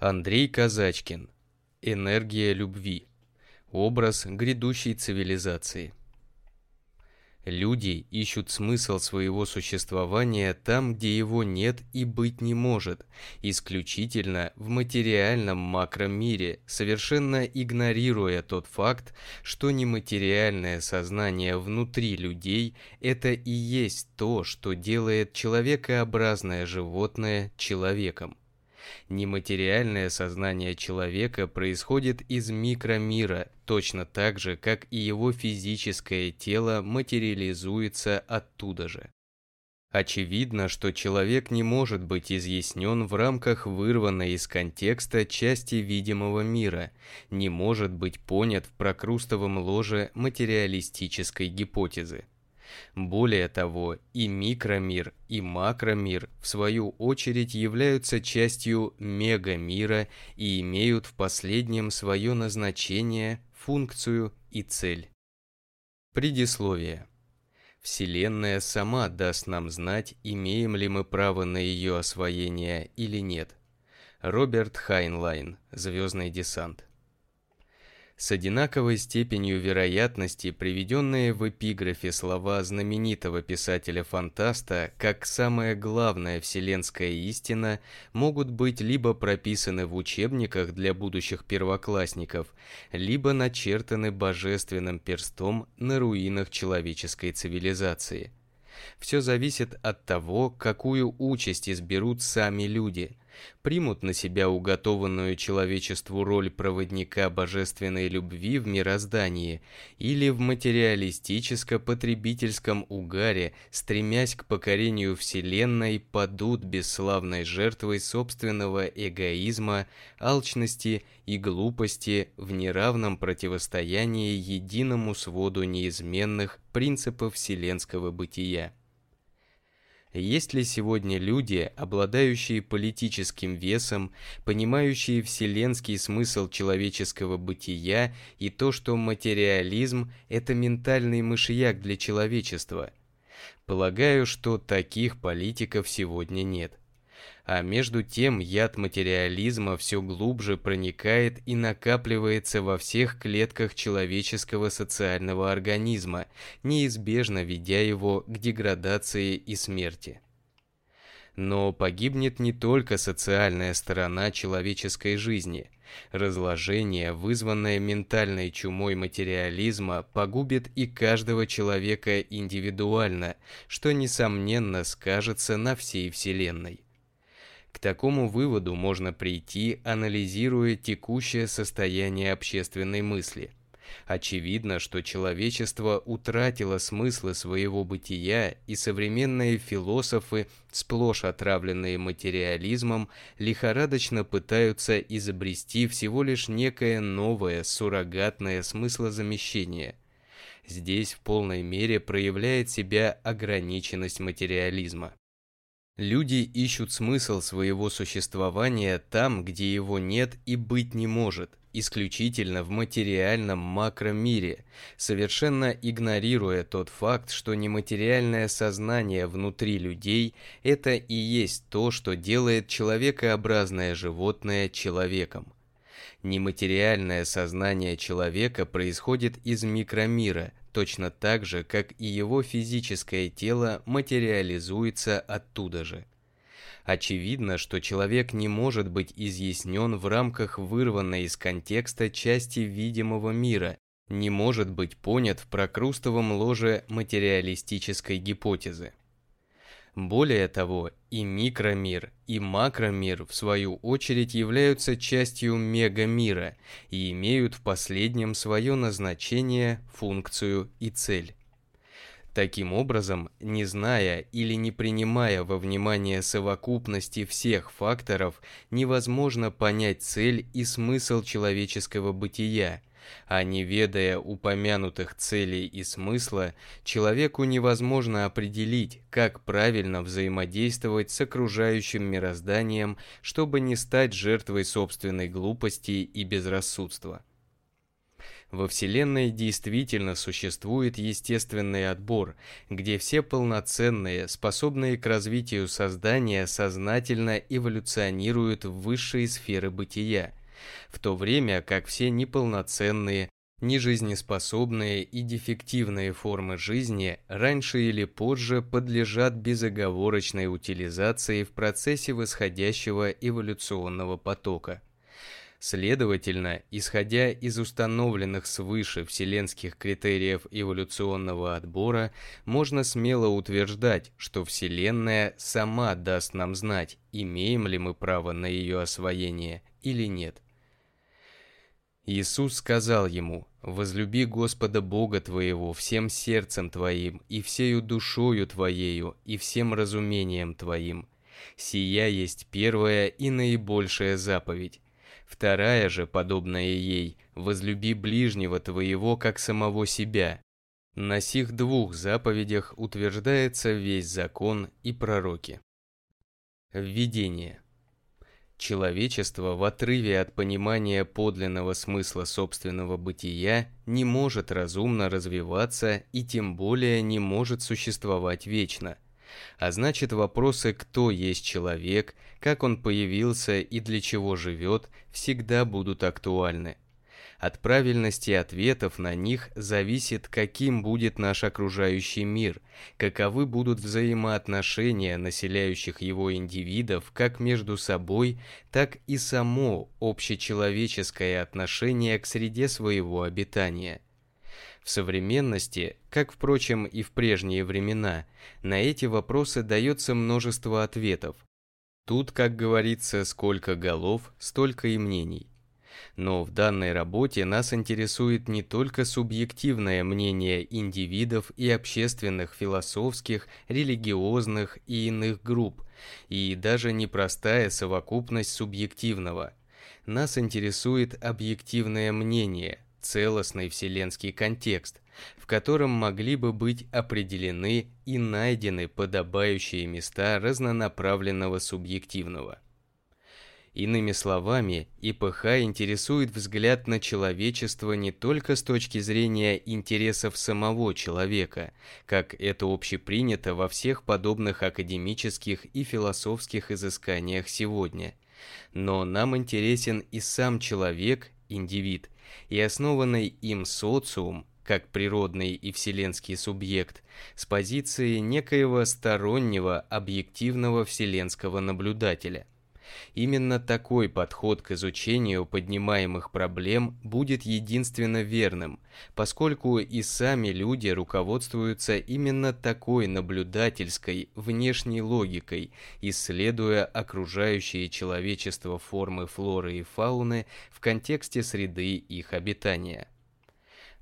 Андрей Казачкин. Энергия любви. Образ грядущей цивилизации. Люди ищут смысл своего существования там, где его нет и быть не может, исключительно в материальном макромире, совершенно игнорируя тот факт, что нематериальное сознание внутри людей – это и есть то, что делает человекообразное животное человеком. Нематериальное сознание человека происходит из микромира, точно так же, как и его физическое тело материализуется оттуда же. Очевидно, что человек не может быть изъяснен в рамках вырванной из контекста части видимого мира, не может быть понят в прокрустовом ложе материалистической гипотезы. Более того, и микромир, и макромир, в свою очередь, являются частью мегамира и имеют в последнем свое назначение, функцию и цель. Предисловие. Вселенная сама даст нам знать, имеем ли мы право на ее освоение или нет. Роберт Хайнлайн, Звездный десант с одинаковой степенью вероятности приведенные в эпиграфе слова знаменитого писателя-фантаста как самая главная вселенская истина могут быть либо прописаны в учебниках для будущих первоклассников, либо начертаны божественным перстом на руинах человеческой цивилизации. Все зависит от того, какую участь изберут сами люди – примут на себя уготованную человечеству роль проводника божественной любви в мироздании или в материалистическо-потребительском угаре, стремясь к покорению Вселенной, падут бесславной жертвой собственного эгоизма, алчности и глупости в неравном противостоянии единому своду неизменных принципов вселенского бытия. Есть ли сегодня люди, обладающие политическим весом, понимающие вселенский смысл человеческого бытия и то, что материализм – это ментальный мышьяк для человечества? Полагаю, что таких политиков сегодня нет. А между тем яд материализма все глубже проникает и накапливается во всех клетках человеческого социального организма, неизбежно ведя его к деградации и смерти. Но погибнет не только социальная сторона человеческой жизни. Разложение, вызванное ментальной чумой материализма, погубит и каждого человека индивидуально, что, несомненно, скажется на всей Вселенной. К такому выводу можно прийти, анализируя текущее состояние общественной мысли. Очевидно, что человечество утратило смыслы своего бытия, и современные философы, сплошь отравленные материализмом, лихорадочно пытаются изобрести всего лишь некое новое суррогатное смыслозамещение. Здесь в полной мере проявляет себя ограниченность материализма. Люди ищут смысл своего существования там, где его нет и быть не может, исключительно в материальном макромире, совершенно игнорируя тот факт, что нематериальное сознание внутри людей – это и есть то, что делает человекообразное животное человеком. Нематериальное сознание человека происходит из микромира, точно так же, как и его физическое тело материализуется оттуда же. Очевидно, что человек не может быть изъяснен в рамках вырванной из контекста части видимого мира, не может быть понят в прокрустовом ложе материалистической гипотезы. Более того, и микромир, и макромир, в свою очередь, являются частью мегамира и имеют в последнем свое назначение, функцию и цель. Таким образом, не зная или не принимая во внимание совокупности всех факторов, невозможно понять цель и смысл человеческого бытия – а не ведая упомянутых целей и смысла, человеку невозможно определить, как правильно взаимодействовать с окружающим мирозданием, чтобы не стать жертвой собственной глупости и безрассудства. Во Вселенной действительно существует естественный отбор, где все полноценные, способные к развитию создания сознательно эволюционируют в высшие сферы бытия, в то время как все неполноценные, нежизнеспособные и дефективные формы жизни раньше или позже подлежат безоговорочной утилизации в процессе восходящего эволюционного потока. Следовательно, исходя из установленных свыше вселенских критериев эволюционного отбора, можно смело утверждать, что Вселенная сама даст нам знать, имеем ли мы право на ее освоение или нет. Иисус сказал ему, «Возлюби Господа Бога твоего всем сердцем твоим, и всею душою твоею, и всем разумением твоим. Сия есть первая и наибольшая заповедь. Вторая же, подобная ей, возлюби ближнего твоего, как самого себя. На сих двух заповедях утверждается весь закон и пророки. Введение. Человечество в отрыве от понимания подлинного смысла собственного бытия не может разумно развиваться и тем более не может существовать вечно. А значит вопросы «кто есть человек», «как он появился» и «для чего живет» всегда будут актуальны. От правильности ответов на них зависит, каким будет наш окружающий мир, каковы будут взаимоотношения населяющих его индивидов как между собой, так и само общечеловеческое отношение к среде своего обитания. В современности, как, впрочем, и в прежние времена, на эти вопросы дается множество ответов. Тут, как говорится, сколько голов, столько и мнений. Но в данной работе нас интересует не только субъективное мнение индивидов и общественных, философских, религиозных и иных групп, и даже непростая совокупность субъективного. Нас интересует объективное мнение, целостный вселенский контекст, в котором могли бы быть определены и найдены подобающие места разнонаправленного субъективного. Иными словами, ИПХ интересует взгляд на человечество не только с точки зрения интересов самого человека, как это общепринято во всех подобных академических и философских изысканиях сегодня, но нам интересен и сам человек, индивид, и основанный им социум, как природный и вселенский субъект, с позиции некоего стороннего объективного вселенского наблюдателя – Именно такой подход к изучению поднимаемых проблем будет единственно верным, поскольку и сами люди руководствуются именно такой наблюдательской внешней логикой, исследуя окружающие человечество формы флоры и фауны в контексте среды их обитания.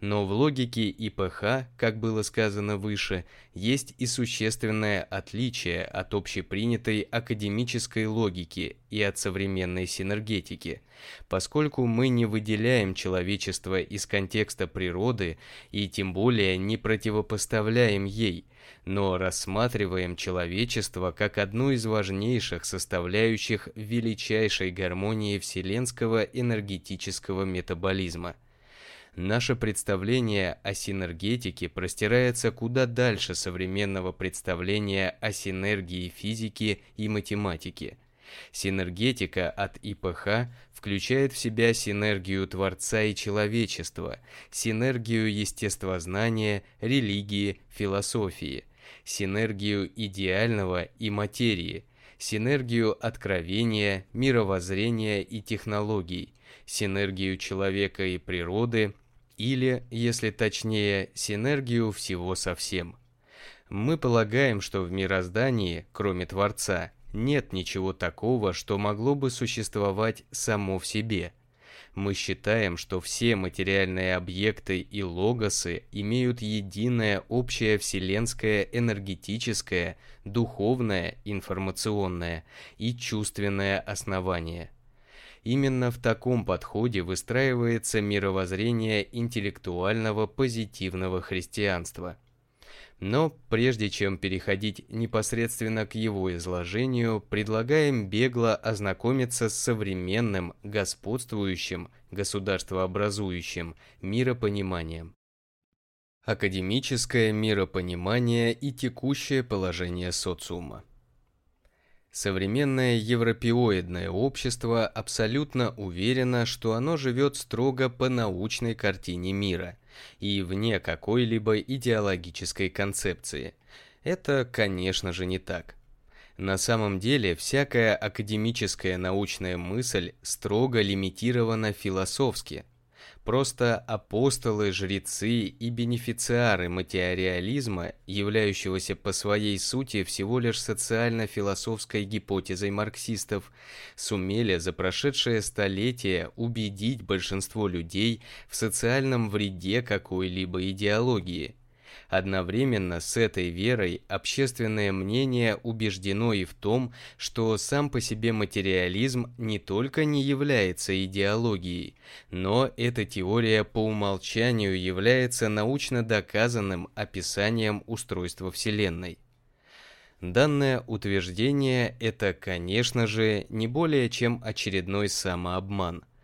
Но в логике ИПХ, как было сказано выше, есть и существенное отличие от общепринятой академической логики и от современной синергетики, поскольку мы не выделяем человечество из контекста природы и тем более не противопоставляем ей, но рассматриваем человечество как одну из важнейших составляющих величайшей гармонии вселенского энергетического метаболизма – Наше представление о синергетике простирается куда дальше современного представления о синергии физики и математики. Синергетика от ИПХ включает в себя синергию Творца и человечества, синергию естествознания, религии, философии, синергию идеального и материи, синергию откровения, мировоззрения и технологий, синергию человека и природы – или, если точнее, синергию всего совсем. Мы полагаем, что в мироздании, кроме Творца, нет ничего такого, что могло бы существовать само в себе. Мы считаем, что все материальные объекты и логосы имеют единое общее вселенское энергетическое, духовное, информационное и чувственное основание – Именно в таком подходе выстраивается мировоззрение интеллектуального позитивного христианства. Но прежде чем переходить непосредственно к его изложению, предлагаем бегло ознакомиться с современным, господствующим, государствообразующим миропониманием. Академическое миропонимание и текущее положение социума. Современное европеоидное общество абсолютно уверено, что оно живет строго по научной картине мира и вне какой-либо идеологической концепции. Это, конечно же, не так. На самом деле, всякая академическая научная мысль строго лимитирована философски – Просто апостолы, жрецы и бенефициары материализма, являющегося по своей сути всего лишь социально-философской гипотезой марксистов, сумели за прошедшее столетие убедить большинство людей в социальном вреде какой-либо идеологии – Одновременно с этой верой общественное мнение убеждено и в том, что сам по себе материализм не только не является идеологией, но эта теория по умолчанию является научно доказанным описанием устройства Вселенной. Данное утверждение – это, конечно же, не более чем очередной самообман –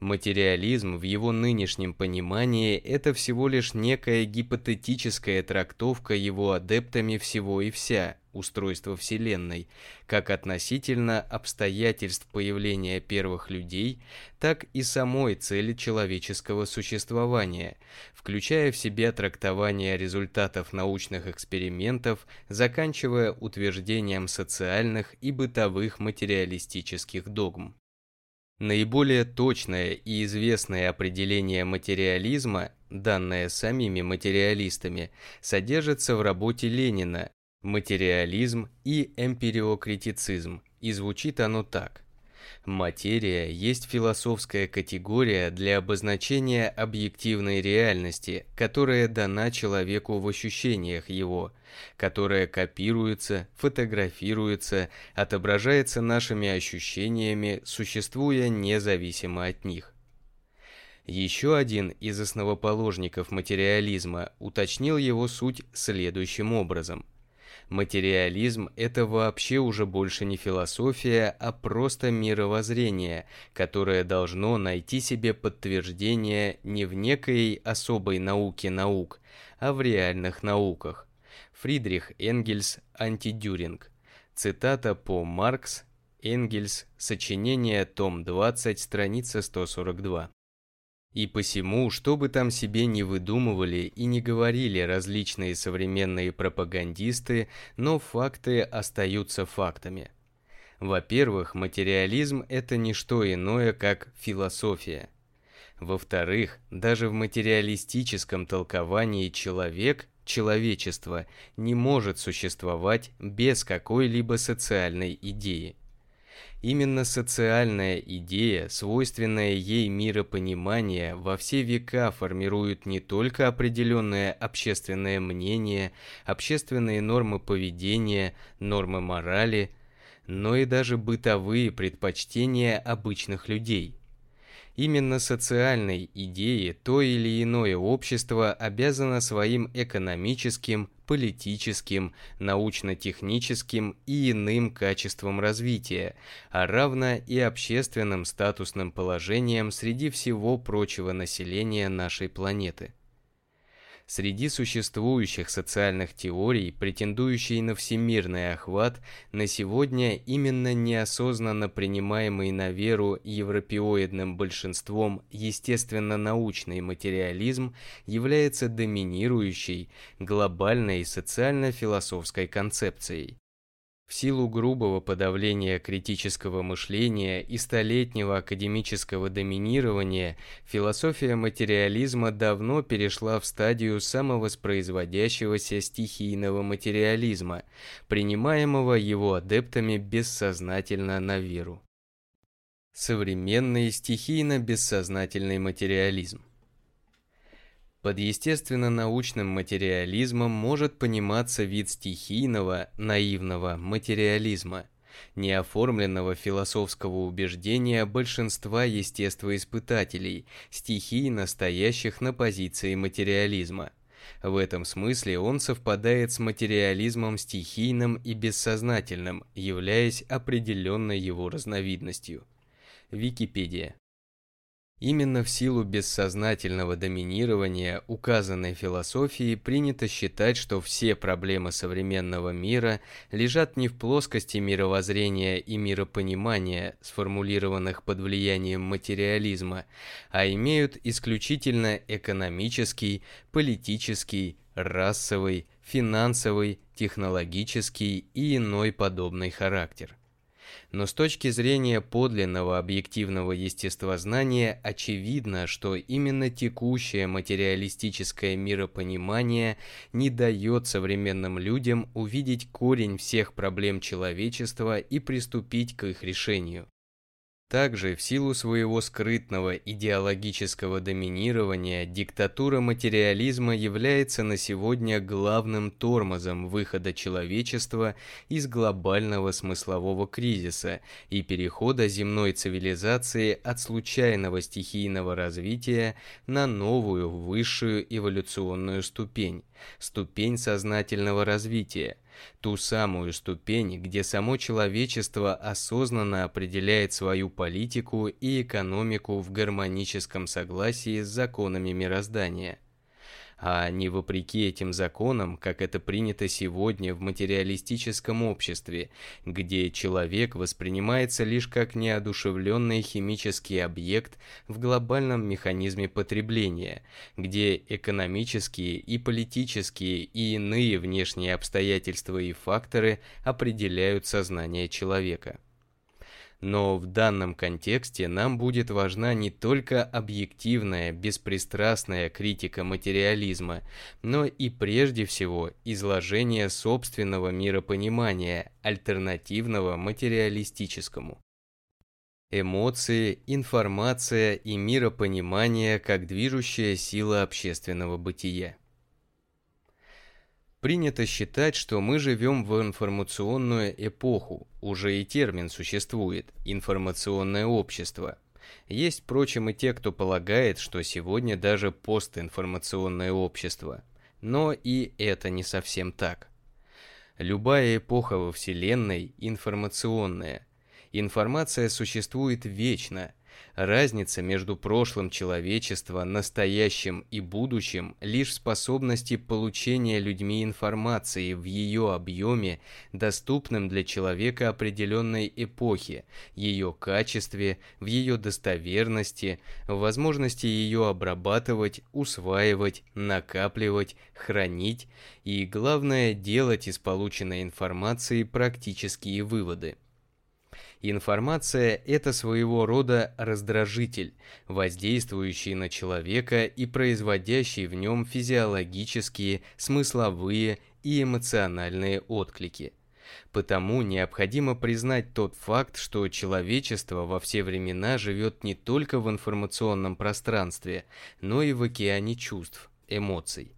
Материализм в его нынешнем понимании – это всего лишь некая гипотетическая трактовка его адептами всего и вся, устройства Вселенной, как относительно обстоятельств появления первых людей, так и самой цели человеческого существования, включая в себя трактование результатов научных экспериментов, заканчивая утверждением социальных и бытовых материалистических догм. Наиболее точное и известное определение материализма, данное самими материалистами, содержится в работе Ленина «Материализм и эмпириокритицизм», и звучит оно так – Материя есть философская категория для обозначения объективной реальности, которая дана человеку в ощущениях его, которая копируется, фотографируется, отображается нашими ощущениями, существуя независимо от них. Еще один из основоположников материализма уточнил его суть следующим образом – Материализм – это вообще уже больше не философия, а просто мировоззрение, которое должно найти себе подтверждение не в некой особой науке наук, а в реальных науках. Фридрих Энгельс «Антидюринг». Цитата по Маркс, Энгельс, сочинение, том 20, страница 142. И посему, что бы там себе не выдумывали и не говорили различные современные пропагандисты, но факты остаются фактами. Во-первых, материализм – это не что иное, как философия. Во-вторых, даже в материалистическом толковании человек, человечество, не может существовать без какой-либо социальной идеи. Именно социальная идея, свойственная ей миропонимание, во все века формирует не только определенное общественное мнение, общественные нормы поведения, нормы морали, но и даже бытовые предпочтения обычных людей. Именно социальной идее то или иное общество обязано своим экономическим, политическим, научно-техническим и иным качествам развития, а равно и общественным статусным положением среди всего прочего населения нашей планеты. Среди существующих социальных теорий, претендующей на всемирный охват, на сегодня именно неосознанно принимаемый на веру европеоидным большинством естественно-научный материализм является доминирующей, глобальной социально-философской концепцией. В силу грубого подавления критического мышления и столетнего академического доминирования, философия материализма давно перешла в стадию самовоспроизводящегося стихийного материализма, принимаемого его адептами бессознательно на веру. Современный стихийно-бессознательный материализм под естественно-научным материализмом может пониматься вид стихийного, наивного материализма, неоформленного философского убеждения большинства естествоиспытателей, стихийно стоящих на позиции материализма. В этом смысле он совпадает с материализмом стихийным и бессознательным, являясь определенной его разновидностью. Википедия. Именно в силу бессознательного доминирования указанной философии принято считать, что все проблемы современного мира лежат не в плоскости мировоззрения и миропонимания, сформулированных под влиянием материализма, а имеют исключительно экономический, политический, расовый, финансовый, технологический и иной подобный характер. Но с точки зрения подлинного объективного естествознания очевидно, что именно текущее материалистическое миропонимание не дает современным людям увидеть корень всех проблем человечества и приступить к их решению. Также в силу своего скрытного идеологического доминирования диктатура материализма является на сегодня главным тормозом выхода человечества из глобального смыслового кризиса и перехода земной цивилизации от случайного стихийного развития на новую высшую эволюционную ступень, ступень сознательного развития – ту самую ступень, где само человечество осознанно определяет свою политику и экономику в гармоническом согласии с законами мироздания – а не вопреки этим законам, как это принято сегодня в материалистическом обществе, где человек воспринимается лишь как неодушевленный химический объект в глобальном механизме потребления, где экономические и политические и иные внешние обстоятельства и факторы определяют сознание человека. Но в данном контексте нам будет важна не только объективная, беспристрастная критика материализма, но и прежде всего изложение собственного миропонимания, альтернативного материалистическому. Эмоции, информация и миропонимание как движущая сила общественного бытия. Принято считать, что мы живем в информационную эпоху, уже и термин существует – информационное общество. Есть, впрочем, и те, кто полагает, что сегодня даже постинформационное общество. Но и это не совсем так. Любая эпоха во Вселенной информационная. Информация существует вечно – Разница между прошлым человечества, настоящим и будущим лишь в способности получения людьми информации в ее объеме, доступным для человека определенной эпохи, ее качестве, в ее достоверности, в возможности ее обрабатывать, усваивать, накапливать, хранить и, главное, делать из полученной информации практические выводы. Информация – это своего рода раздражитель, воздействующий на человека и производящий в нем физиологические, смысловые и эмоциональные отклики. Потому необходимо признать тот факт, что человечество во все времена живет не только в информационном пространстве, но и в океане чувств, эмоций.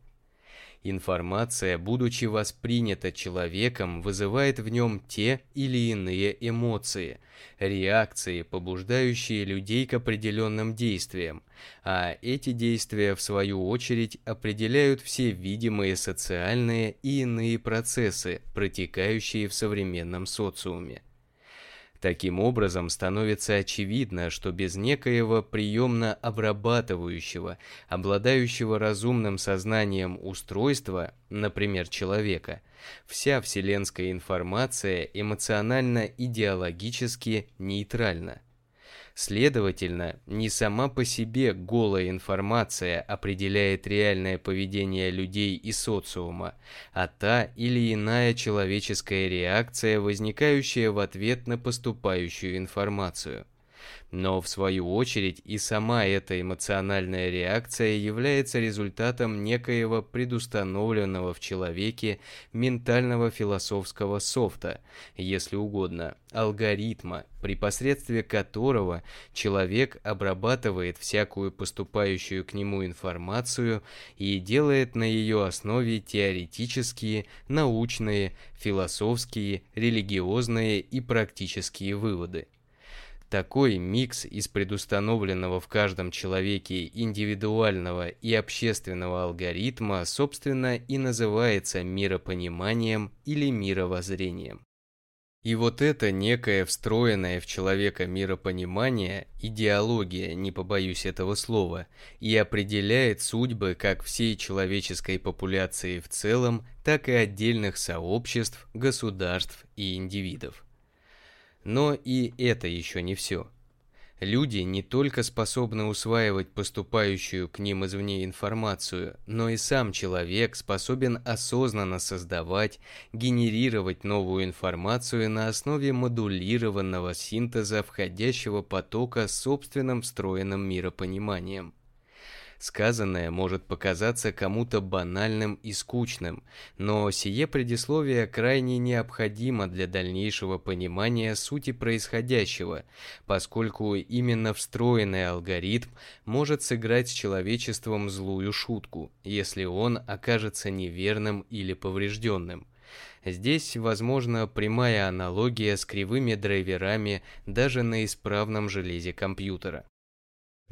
Информация, будучи воспринята человеком, вызывает в нем те или иные эмоции, реакции, побуждающие людей к определенным действиям, а эти действия, в свою очередь, определяют все видимые социальные и иные процессы, протекающие в современном социуме. Таким образом, становится очевидно, что без некоего приемно-обрабатывающего, обладающего разумным сознанием устройства, например, человека, вся вселенская информация эмоционально-идеологически нейтральна. Следовательно, не сама по себе голая информация определяет реальное поведение людей и социума, а та или иная человеческая реакция, возникающая в ответ на поступающую информацию. Но в свою очередь и сама эта эмоциональная реакция является результатом некоего предустановленного в человеке ментального философского софта, если угодно, алгоритма, при посредстве которого человек обрабатывает всякую поступающую к нему информацию и делает на ее основе теоретические, научные, философские, религиозные и практические выводы. Такой микс из предустановленного в каждом человеке индивидуального и общественного алгоритма, собственно, и называется миропониманием или мировоззрением. И вот это некое встроенное в человека миропонимание, идеология, не побоюсь этого слова, и определяет судьбы как всей человеческой популяции в целом, так и отдельных сообществ, государств и индивидов. Но и это еще не все. Люди не только способны усваивать поступающую к ним извне информацию, но и сам человек способен осознанно создавать, генерировать новую информацию на основе модулированного синтеза входящего потока с собственным встроенным миропониманием. Сказанное может показаться кому-то банальным и скучным, но сие предисловие крайне необходимо для дальнейшего понимания сути происходящего, поскольку именно встроенный алгоритм может сыграть с человечеством злую шутку, если он окажется неверным или поврежденным. Здесь возможна прямая аналогия с кривыми драйверами даже на исправном железе компьютера.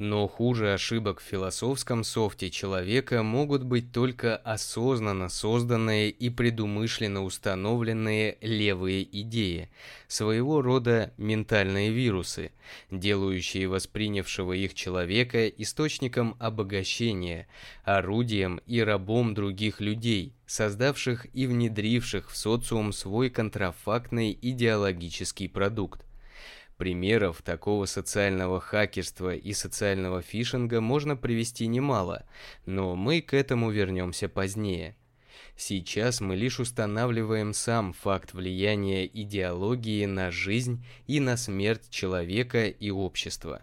Но хуже ошибок в философском софте человека могут быть только осознанно созданные и предумышленно установленные левые идеи, своего рода ментальные вирусы, делающие воспринявшего их человека источником обогащения, орудием и рабом других людей, создавших и внедривших в социум свой контрафактный идеологический продукт. Примеров такого социального хакерства и социального фишинга можно привести немало, но мы к этому вернемся позднее. Сейчас мы лишь устанавливаем сам факт влияния идеологии на жизнь и на смерть человека и общества.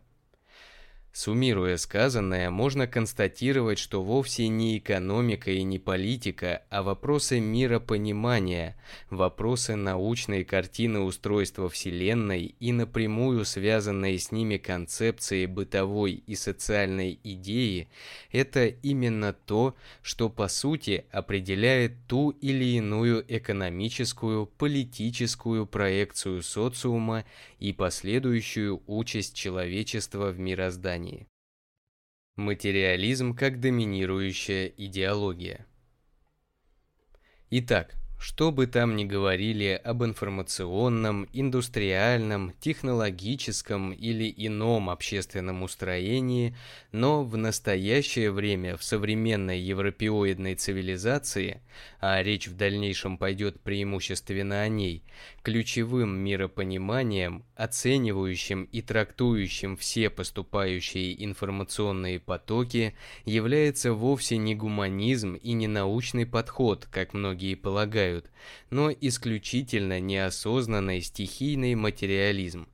Суммируя сказанное, можно констатировать, что вовсе не экономика и не политика, а вопросы миропонимания, вопросы научной картины устройства Вселенной и напрямую связанные с ними концепции бытовой и социальной идеи – это именно то, что по сути определяет ту или иную экономическую, политическую проекцию социума и последующую участь человечества в мироздании. Материализм как доминирующая идеология. Итак, что бы там ни говорили об информационном, индустриальном, технологическом или ином общественном устроении, но в настоящее время в современной европеоидной цивилизации, а речь в дальнейшем пойдет преимущественно о ней, ключевым миропониманием, оценивающим и трактующим все поступающие информационные потоки, является вовсе не гуманизм и не научный подход, как многие полагают, но исключительно неосознанный стихийный материализм.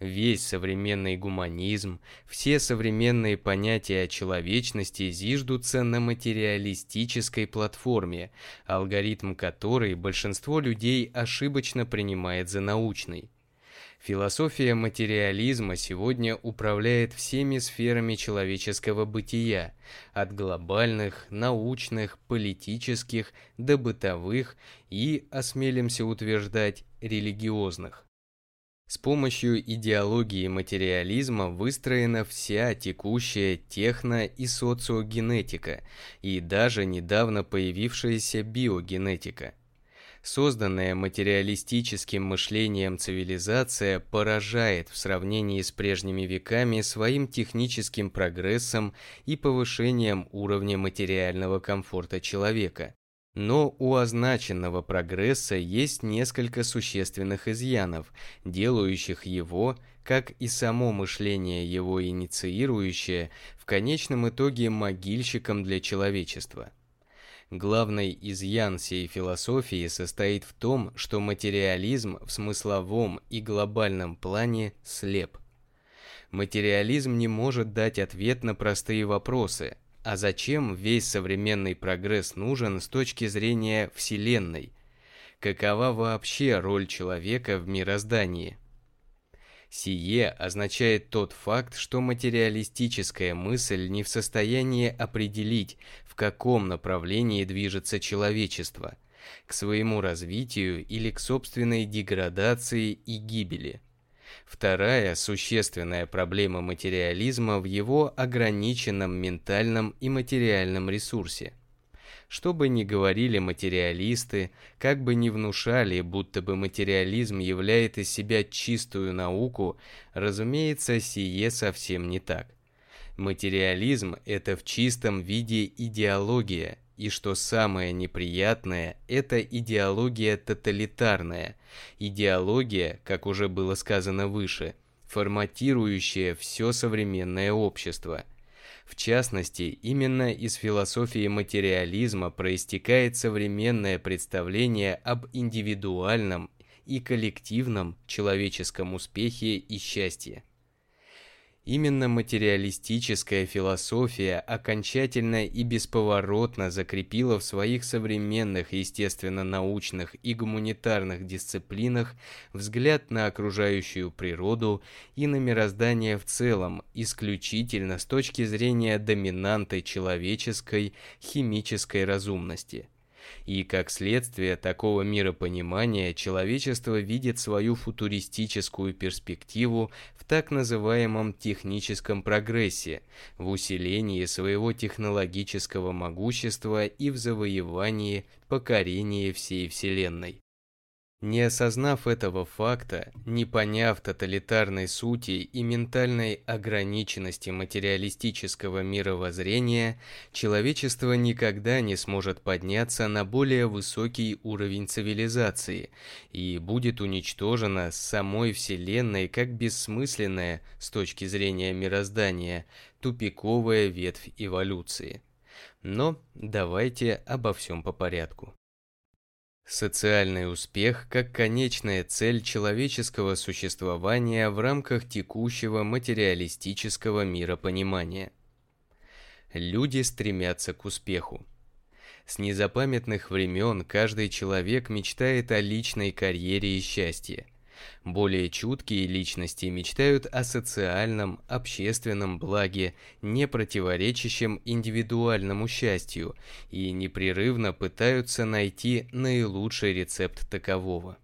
Весь современный гуманизм, все современные понятия о человечности зиждутся на материалистической платформе, алгоритм которой большинство людей ошибочно принимает за научный. Философия материализма сегодня управляет всеми сферами человеческого бытия, от глобальных, научных, политических до бытовых и, осмелимся утверждать, религиозных. С помощью идеологии материализма выстроена вся текущая техно- и социогенетика и даже недавно появившаяся биогенетика. Созданная материалистическим мышлением цивилизация поражает в сравнении с прежними веками своим техническим прогрессом и повышением уровня материального комфорта человека. Но у означенного прогресса есть несколько существенных изъянов, делающих его, как и само мышление его инициирующее, в конечном итоге могильщиком для человечества. Главный изъян сей философии состоит в том, что материализм в смысловом и глобальном плане слеп. Материализм не может дать ответ на простые вопросы, а зачем весь современный прогресс нужен с точки зрения Вселенной? Какова вообще роль человека в мироздании? Сие означает тот факт, что материалистическая мысль не в состоянии определить, в каком направлении движется человечество – к своему развитию или к собственной деградации и гибели. Вторая существенная проблема материализма в его ограниченном ментальном и материальном ресурсе. Что бы ни говорили материалисты, как бы ни внушали, будто бы материализм являет из себя чистую науку, разумеется, сие совсем не так. Материализм – это в чистом виде идеология, и что самое неприятное, это идеология тоталитарная, идеология, как уже было сказано выше, форматирующая все современное общество. В частности, именно из философии материализма проистекает современное представление об индивидуальном и коллективном человеческом успехе и счастье. Именно материалистическая философия окончательно и бесповоротно закрепила в своих современных естественно-научных и гуманитарных дисциплинах взгляд на окружающую природу и на мироздание в целом, исключительно с точки зрения доминанты человеческой химической разумности. И как следствие такого миропонимания человечество видит свою футуристическую перспективу в так называемом техническом прогрессе, в усилении своего технологического могущества и в завоевании, покорении всей Вселенной. Не осознав этого факта, не поняв тоталитарной сути и ментальной ограниченности материалистического мировоззрения, человечество никогда не сможет подняться на более высокий уровень цивилизации и будет уничтожено самой Вселенной как бессмысленная, с точки зрения мироздания, тупиковая ветвь эволюции. Но давайте обо всем по порядку. Социальный успех как конечная цель человеческого существования в рамках текущего материалистического миропонимания. Люди стремятся к успеху. С незапамятных времен каждый человек мечтает о личной карьере и счастье – более чуткие личности мечтают о социальном, общественном благе, не противоречащем индивидуальному счастью, и непрерывно пытаются найти наилучший рецепт такового.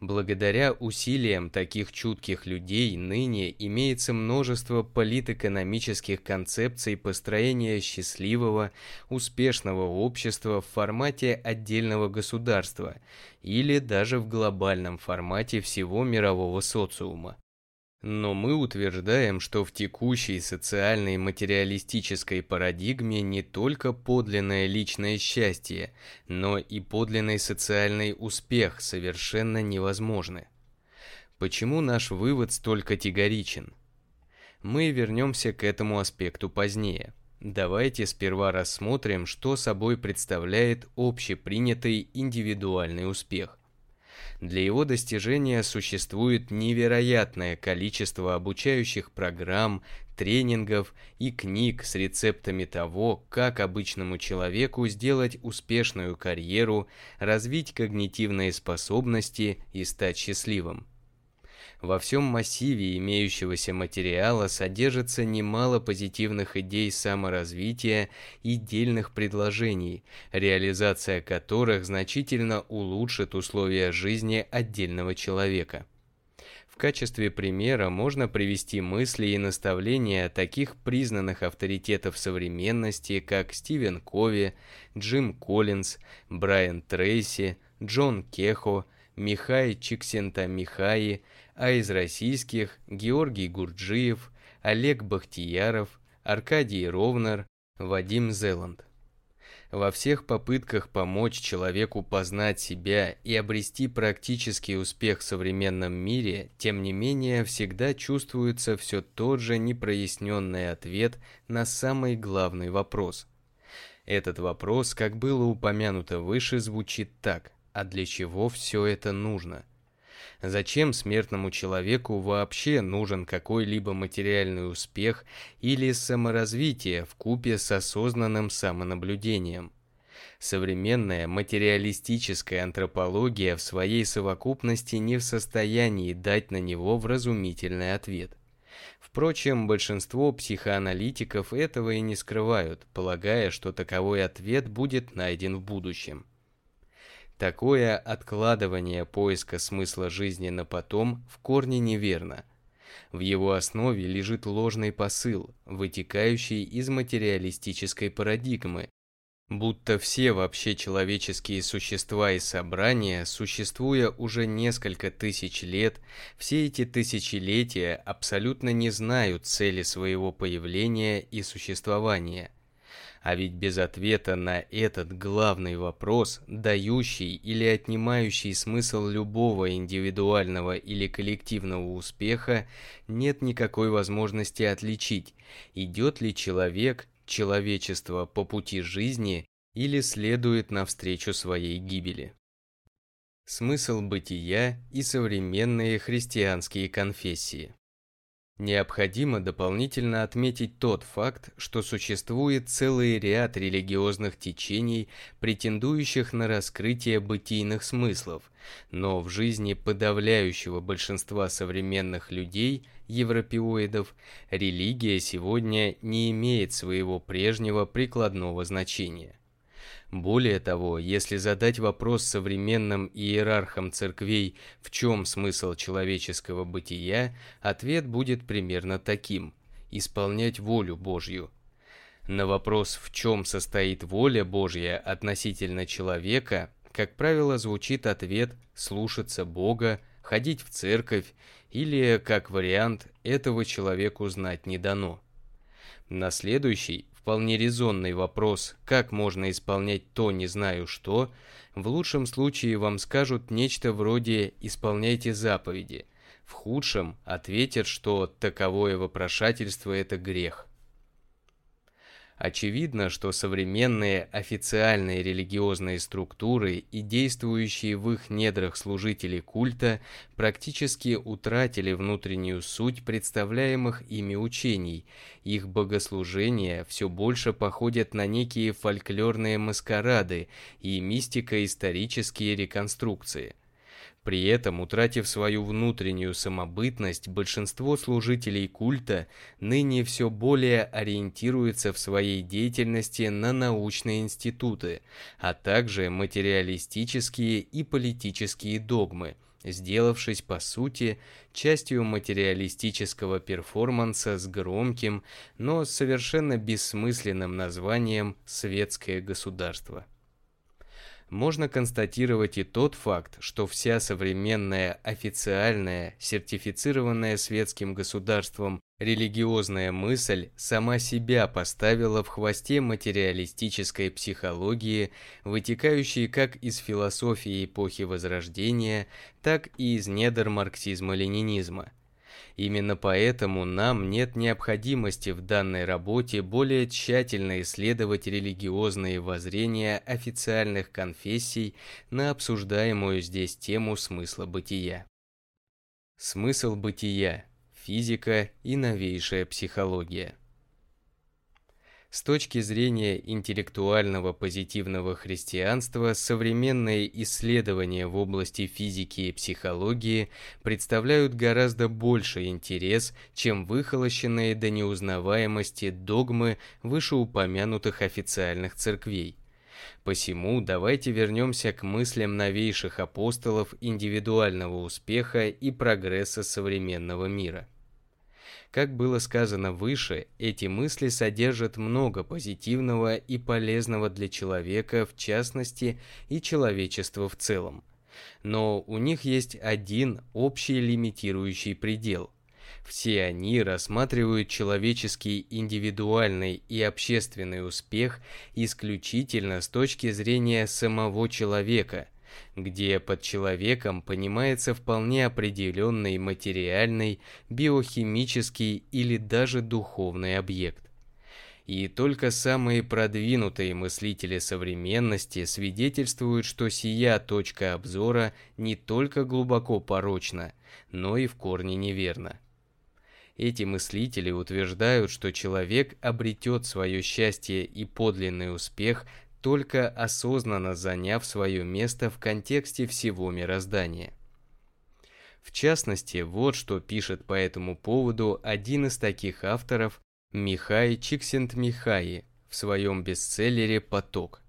Благодаря усилиям таких чутких людей ныне имеется множество политэкономических концепций построения счастливого, успешного общества в формате отдельного государства или даже в глобальном формате всего мирового социума. Но мы утверждаем, что в текущей социальной материалистической парадигме не только подлинное личное счастье, но и подлинный социальный успех совершенно невозможны. Почему наш вывод столь категоричен? Мы вернемся к этому аспекту позднее. Давайте сперва рассмотрим, что собой представляет общепринятый индивидуальный успех. Для его достижения существует невероятное количество обучающих программ, тренингов и книг с рецептами того, как обычному человеку сделать успешную карьеру, развить когнитивные способности и стать счастливым. Во всем массиве имеющегося материала содержится немало позитивных идей саморазвития и дельных предложений, реализация которых значительно улучшит условия жизни отдельного человека. В качестве примера можно привести мысли и наставления таких признанных авторитетов современности, как Стивен Кови, Джим Коллинз, Брайан Трейси, Джон Кехо, Михай Чиксента-Михаи, а из российских Георгий Гурджиев, Олег Бахтияров, Аркадий Ровнер, Вадим Зеланд. Во всех попытках помочь человеку познать себя и обрести практический успех в современном мире, тем не менее, всегда чувствуется все тот же непроясненный ответ на самый главный вопрос. Этот вопрос, как было упомянуто выше, звучит так – а для чего все это нужно? Зачем смертному человеку вообще нужен какой-либо материальный успех или саморазвитие в купе с осознанным самонаблюдением? Современная материалистическая антропология в своей совокупности не в состоянии дать на него вразумительный ответ. Впрочем, большинство психоаналитиков этого и не скрывают, полагая, что таковой ответ будет найден в будущем. Такое откладывание поиска смысла жизни на потом в корне неверно. В его основе лежит ложный посыл, вытекающий из материалистической парадигмы, будто все вообще человеческие существа и собрания, существуя уже несколько тысяч лет, все эти тысячелетия абсолютно не знают цели своего появления и существования – а ведь без ответа на этот главный вопрос, дающий или отнимающий смысл любого индивидуального или коллективного успеха, нет никакой возможности отличить, идет ли человек, человечество по пути жизни или следует навстречу своей гибели. Смысл бытия и современные христианские конфессии Необходимо дополнительно отметить тот факт, что существует целый ряд религиозных течений, претендующих на раскрытие бытийных смыслов, но в жизни подавляющего большинства современных людей, европеоидов, религия сегодня не имеет своего прежнего прикладного значения. Более того, если задать вопрос современным иерархам церквей, в чем смысл человеческого бытия, ответ будет примерно таким – исполнять волю Божью. На вопрос, в чем состоит воля Божья относительно человека, как правило, звучит ответ «слушаться Бога», «ходить в церковь» или, как вариант, «этого человеку знать не дано». На следующий, вполне резонный вопрос, как можно исполнять то не знаю что, в лучшем случае вам скажут нечто вроде «исполняйте заповеди», в худшем ответят, что таковое вопрошательство – это грех. Очевидно, что современные официальные религиозные структуры и действующие в их недрах служители культа практически утратили внутреннюю суть представляемых ими учений. Их богослужения все больше походят на некие фольклорные маскарады и мистико-исторические реконструкции. При этом, утратив свою внутреннюю самобытность, большинство служителей культа ныне все более ориентируется в своей деятельности на научные институты, а также материалистические и политические догмы, сделавшись по сути частью материалистического перформанса с громким, но совершенно бессмысленным названием «светское государство» можно констатировать и тот факт, что вся современная официальная, сертифицированная светским государством религиозная мысль сама себя поставила в хвосте материалистической психологии, вытекающей как из философии эпохи Возрождения, так и из недр марксизма-ленинизма – Именно поэтому нам нет необходимости в данной работе более тщательно исследовать религиозные воззрения официальных конфессий на обсуждаемую здесь тему смысла бытия. Смысл бытия, физика и новейшая психология. С точки зрения интеллектуального позитивного христианства, современные исследования в области физики и психологии представляют гораздо больше интерес, чем выхолощенные до неузнаваемости догмы вышеупомянутых официальных церквей. Посему давайте вернемся к мыслям новейших апостолов индивидуального успеха и прогресса современного мира. Как было сказано выше, эти мысли содержат много позитивного и полезного для человека в частности и человечества в целом. Но у них есть один общий лимитирующий предел. Все они рассматривают человеческий индивидуальный и общественный успех исключительно с точки зрения самого человека – где под человеком понимается вполне определенный материальный, биохимический или даже духовный объект. И только самые продвинутые мыслители современности свидетельствуют, что сия точка обзора не только глубоко порочна, но и в корне неверна. Эти мыслители утверждают, что человек обретет свое счастье и подлинный успех только осознанно заняв свое место в контексте всего мироздания. В частности, вот что пишет по этому поводу один из таких авторов, Михай Чиксент-Михаи, в своем бестселлере «Поток».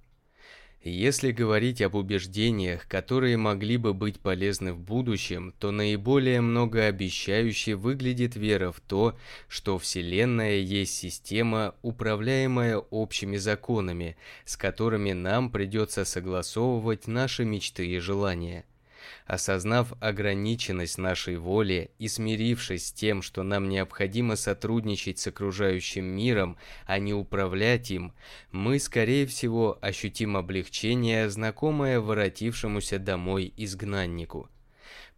Если говорить об убеждениях, которые могли бы быть полезны в будущем, то наиболее многообещающе выглядит вера в то, что Вселенная есть система, управляемая общими законами, с которыми нам придется согласовывать наши мечты и желания. Осознав ограниченность нашей воли и смирившись с тем, что нам необходимо сотрудничать с окружающим миром, а не управлять им, мы, скорее всего, ощутим облегчение, знакомое воротившемуся домой изгнаннику.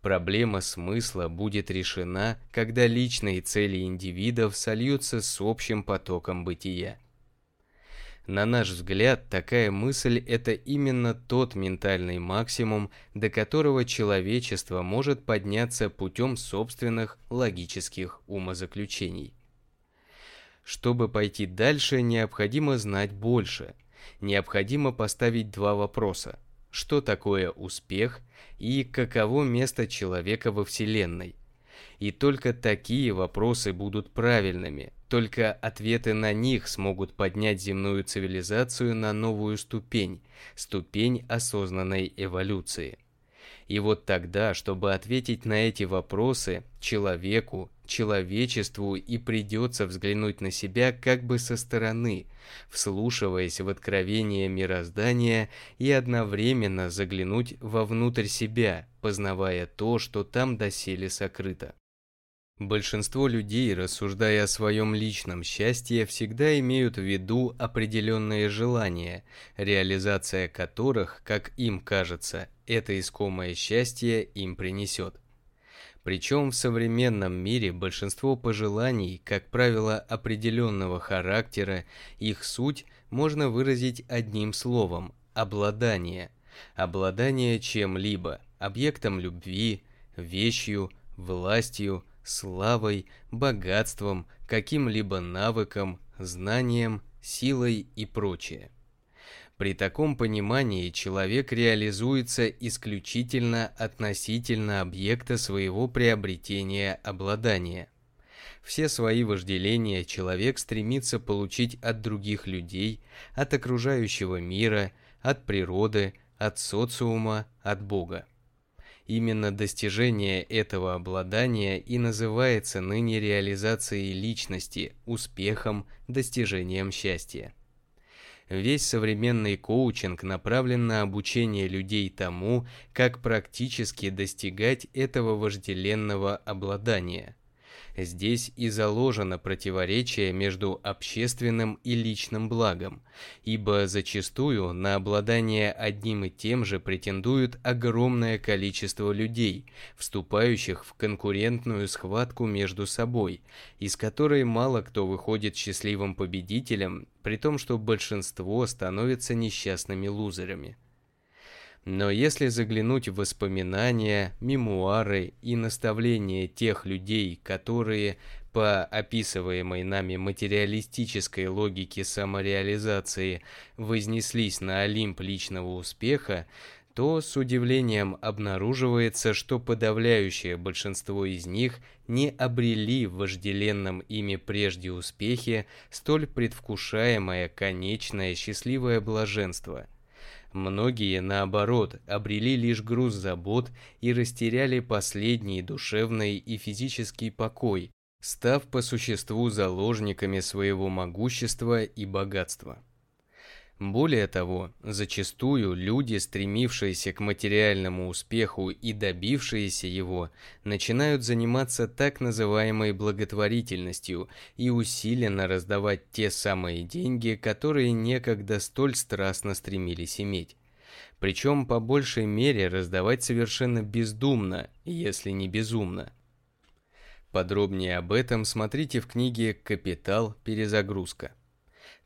Проблема смысла будет решена, когда личные цели индивидов сольются с общим потоком бытия. На наш взгляд, такая мысль – это именно тот ментальный максимум, до которого человечество может подняться путем собственных логических умозаключений. Чтобы пойти дальше, необходимо знать больше. Необходимо поставить два вопроса. Что такое успех и каково место человека во Вселенной? И только такие вопросы будут правильными, только ответы на них смогут поднять земную цивилизацию на новую ступень, ступень осознанной эволюции. И вот тогда, чтобы ответить на эти вопросы, человеку, человечеству и придется взглянуть на себя как бы со стороны, вслушиваясь в откровение мироздания и одновременно заглянуть вовнутрь себя, познавая то, что там доселе сокрыто. Большинство людей, рассуждая о своем личном счастье, всегда имеют в виду определенные желания, реализация которых, как им кажется, это искомое счастье им принесет. Причем в современном мире большинство пожеланий, как правило, определенного характера, их суть можно выразить одним словом – обладание. Обладание чем-либо – объектом любви, вещью, властью – славой, богатством, каким-либо навыком, знанием, силой и прочее. При таком понимании человек реализуется исключительно относительно объекта своего приобретения обладания. Все свои вожделения человек стремится получить от других людей, от окружающего мира, от природы, от социума, от Бога. Именно достижение этого обладания и называется ныне реализацией личности, успехом, достижением счастья. Весь современный коучинг направлен на обучение людей тому, как практически достигать этого вожделенного обладания – Здесь и заложено противоречие между общественным и личным благом, ибо зачастую на обладание одним и тем же претендуют огромное количество людей, вступающих в конкурентную схватку между собой, из которой мало кто выходит счастливым победителем, при том, что большинство становятся несчастными лузерами. Но если заглянуть в воспоминания, мемуары и наставления тех людей, которые по описываемой нами материалистической логике самореализации вознеслись на Олимп личного успеха, то с удивлением обнаруживается, что подавляющее большинство из них не обрели в вожделенном ими прежде успехе столь предвкушаемое конечное счастливое блаженство – Многие, наоборот, обрели лишь груз забот и растеряли последний душевный и физический покой, став по существу заложниками своего могущества и богатства. Более того, зачастую люди, стремившиеся к материальному успеху и добившиеся его, начинают заниматься так называемой благотворительностью и усиленно раздавать те самые деньги, которые некогда столь страстно стремились иметь. Причем по большей мере раздавать совершенно бездумно, если не безумно. Подробнее об этом смотрите в книге «Капитал. Перезагрузка».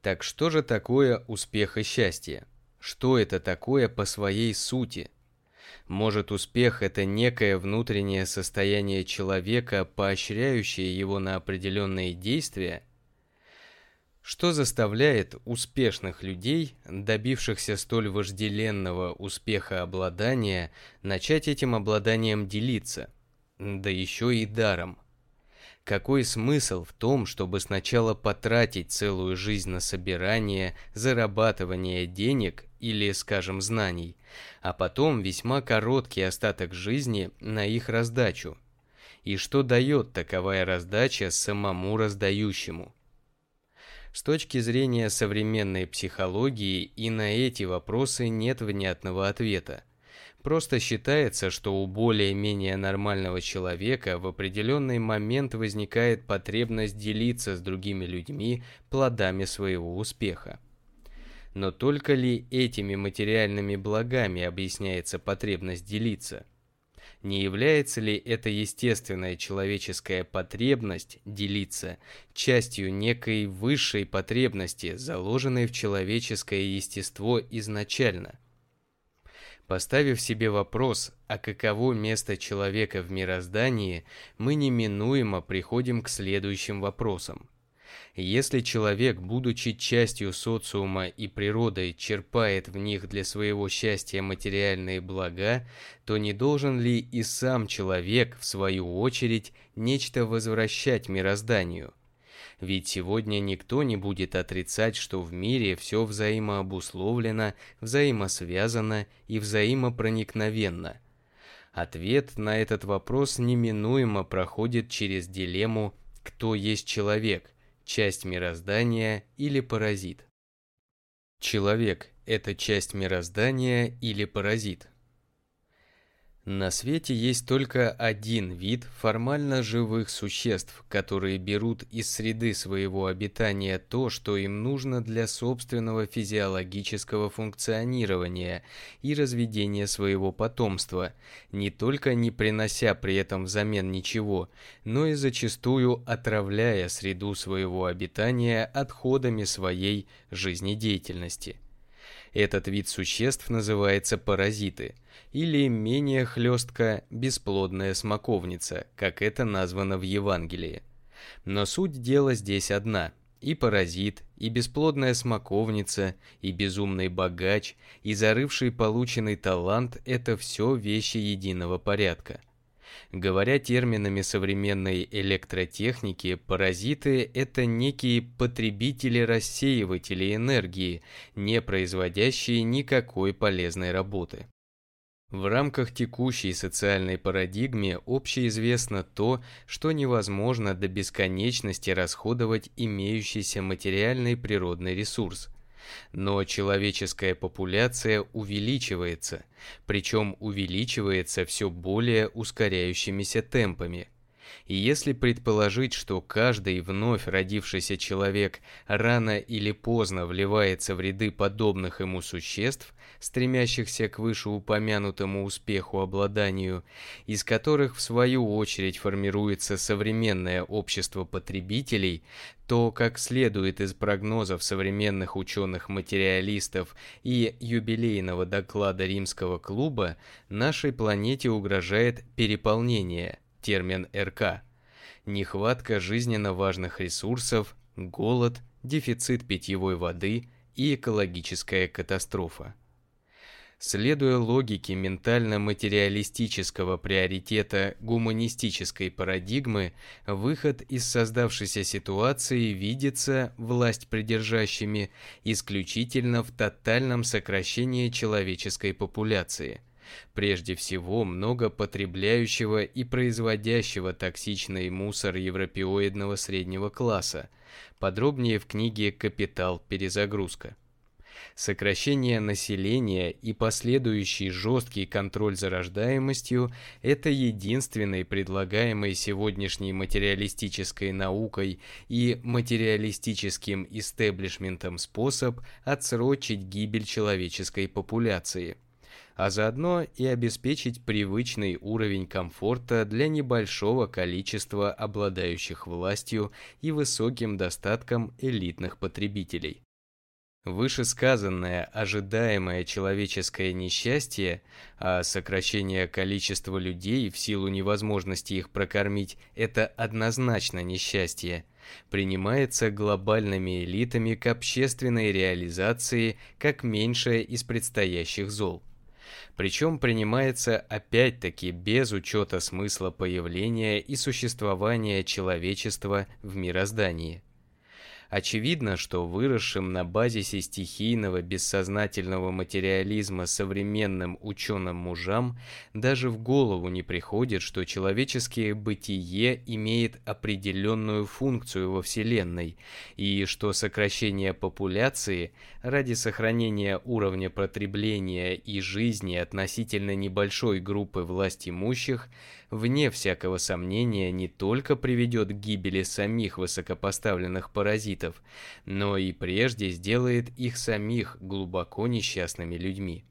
Так что же такое успех и счастье? Что это такое по своей сути? Может, успех – это некое внутреннее состояние человека, поощряющее его на определенные действия? Что заставляет успешных людей, добившихся столь вожделенного успеха обладания, начать этим обладанием делиться? Да еще и даром – Какой смысл в том, чтобы сначала потратить целую жизнь на собирание, зарабатывание денег или, скажем, знаний, а потом весьма короткий остаток жизни на их раздачу? И что дает таковая раздача самому раздающему? С точки зрения современной психологии и на эти вопросы нет внятного ответа. Просто считается, что у более-менее нормального человека в определенный момент возникает потребность делиться с другими людьми плодами своего успеха. Но только ли этими материальными благами объясняется потребность делиться? Не является ли эта естественная человеческая потребность делиться частью некой высшей потребности, заложенной в человеческое естество изначально – Поставив себе вопрос, а каково место человека в мироздании, мы неминуемо приходим к следующим вопросам. Если человек, будучи частью социума и природой, черпает в них для своего счастья материальные блага, то не должен ли и сам человек, в свою очередь, нечто возвращать мирозданию? Ведь сегодня никто не будет отрицать, что в мире все взаимообусловлено, взаимосвязано и взаимопроникновенно. Ответ на этот вопрос неминуемо проходит через дилемму «Кто есть человек?» часть мироздания или паразит. Человек – это часть мироздания или паразит? На свете есть только один вид формально живых существ, которые берут из среды своего обитания то, что им нужно для собственного физиологического функционирования и разведения своего потомства, не только не принося при этом взамен ничего, но и зачастую отравляя среду своего обитания отходами своей жизнедеятельности. Этот вид существ называется паразиты – или менее хлестко бесплодная смоковница, как это названо в Евангелии. Но суть дела здесь одна. И паразит, и бесплодная смоковница, и безумный богач, и зарывший полученный талант – это все вещи единого порядка. Говоря терминами современной электротехники, паразиты – это некие потребители-рассеиватели энергии, не производящие никакой полезной работы. В рамках текущей социальной парадигмы общеизвестно то, что невозможно до бесконечности расходовать имеющийся материальный природный ресурс. Но человеческая популяция увеличивается, причем увеличивается все более ускоряющимися темпами – и если предположить, что каждый вновь родившийся человек рано или поздно вливается в ряды подобных ему существ, стремящихся к вышеупомянутому успеху обладанию, из которых в свою очередь формируется современное общество потребителей, то, как следует из прогнозов современных ученых-материалистов и юбилейного доклада Римского клуба, нашей планете угрожает переполнение – термин РК. Нехватка жизненно важных ресурсов, голод, дефицит питьевой воды и экологическая катастрофа. Следуя логике ментально-материалистического приоритета гуманистической парадигмы, выход из создавшейся ситуации видится власть придержащими исключительно в тотальном сокращении человеческой популяции – Прежде всего, много потребляющего и производящего токсичный мусор европеоидного среднего класса. Подробнее в книге «Капитал. Перезагрузка». Сокращение населения и последующий жесткий контроль за рождаемостью – это единственный предлагаемый сегодняшней материалистической наукой и материалистическим истеблишментом способ отсрочить гибель человеческой популяции – а заодно и обеспечить привычный уровень комфорта для небольшого количества обладающих властью и высоким достатком элитных потребителей. Вышесказанное ожидаемое человеческое несчастье, а сокращение количества людей в силу невозможности их прокормить – это однозначно несчастье, принимается глобальными элитами к общественной реализации как меньшее из предстоящих зол. Причем принимается опять-таки без учета смысла появления и существования человечества в мироздании. Очевидно, что выросшим на базисе стихийного бессознательного материализма современным ученым мужам даже в голову не приходит, что человеческое бытие имеет определенную функцию во Вселенной, и что сокращение популяции ради сохранения уровня потребления и жизни относительно небольшой группы власть имущих – вне всякого сомнения, не только приведет к гибели самих высокопоставленных паразитов, но и прежде сделает их самих глубоко несчастными людьми.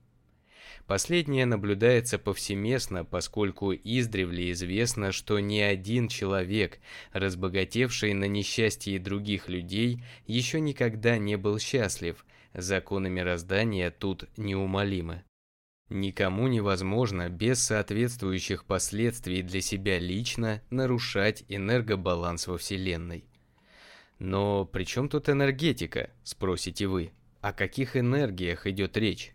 Последнее наблюдается повсеместно, поскольку издревле известно, что ни один человек, разбогатевший на несчастье других людей, еще никогда не был счастлив. Законы мироздания тут неумолимы. Никому невозможно без соответствующих последствий для себя лично нарушать энергобаланс во Вселенной. Но при чем тут энергетика, спросите вы? О каких энергиях идет речь?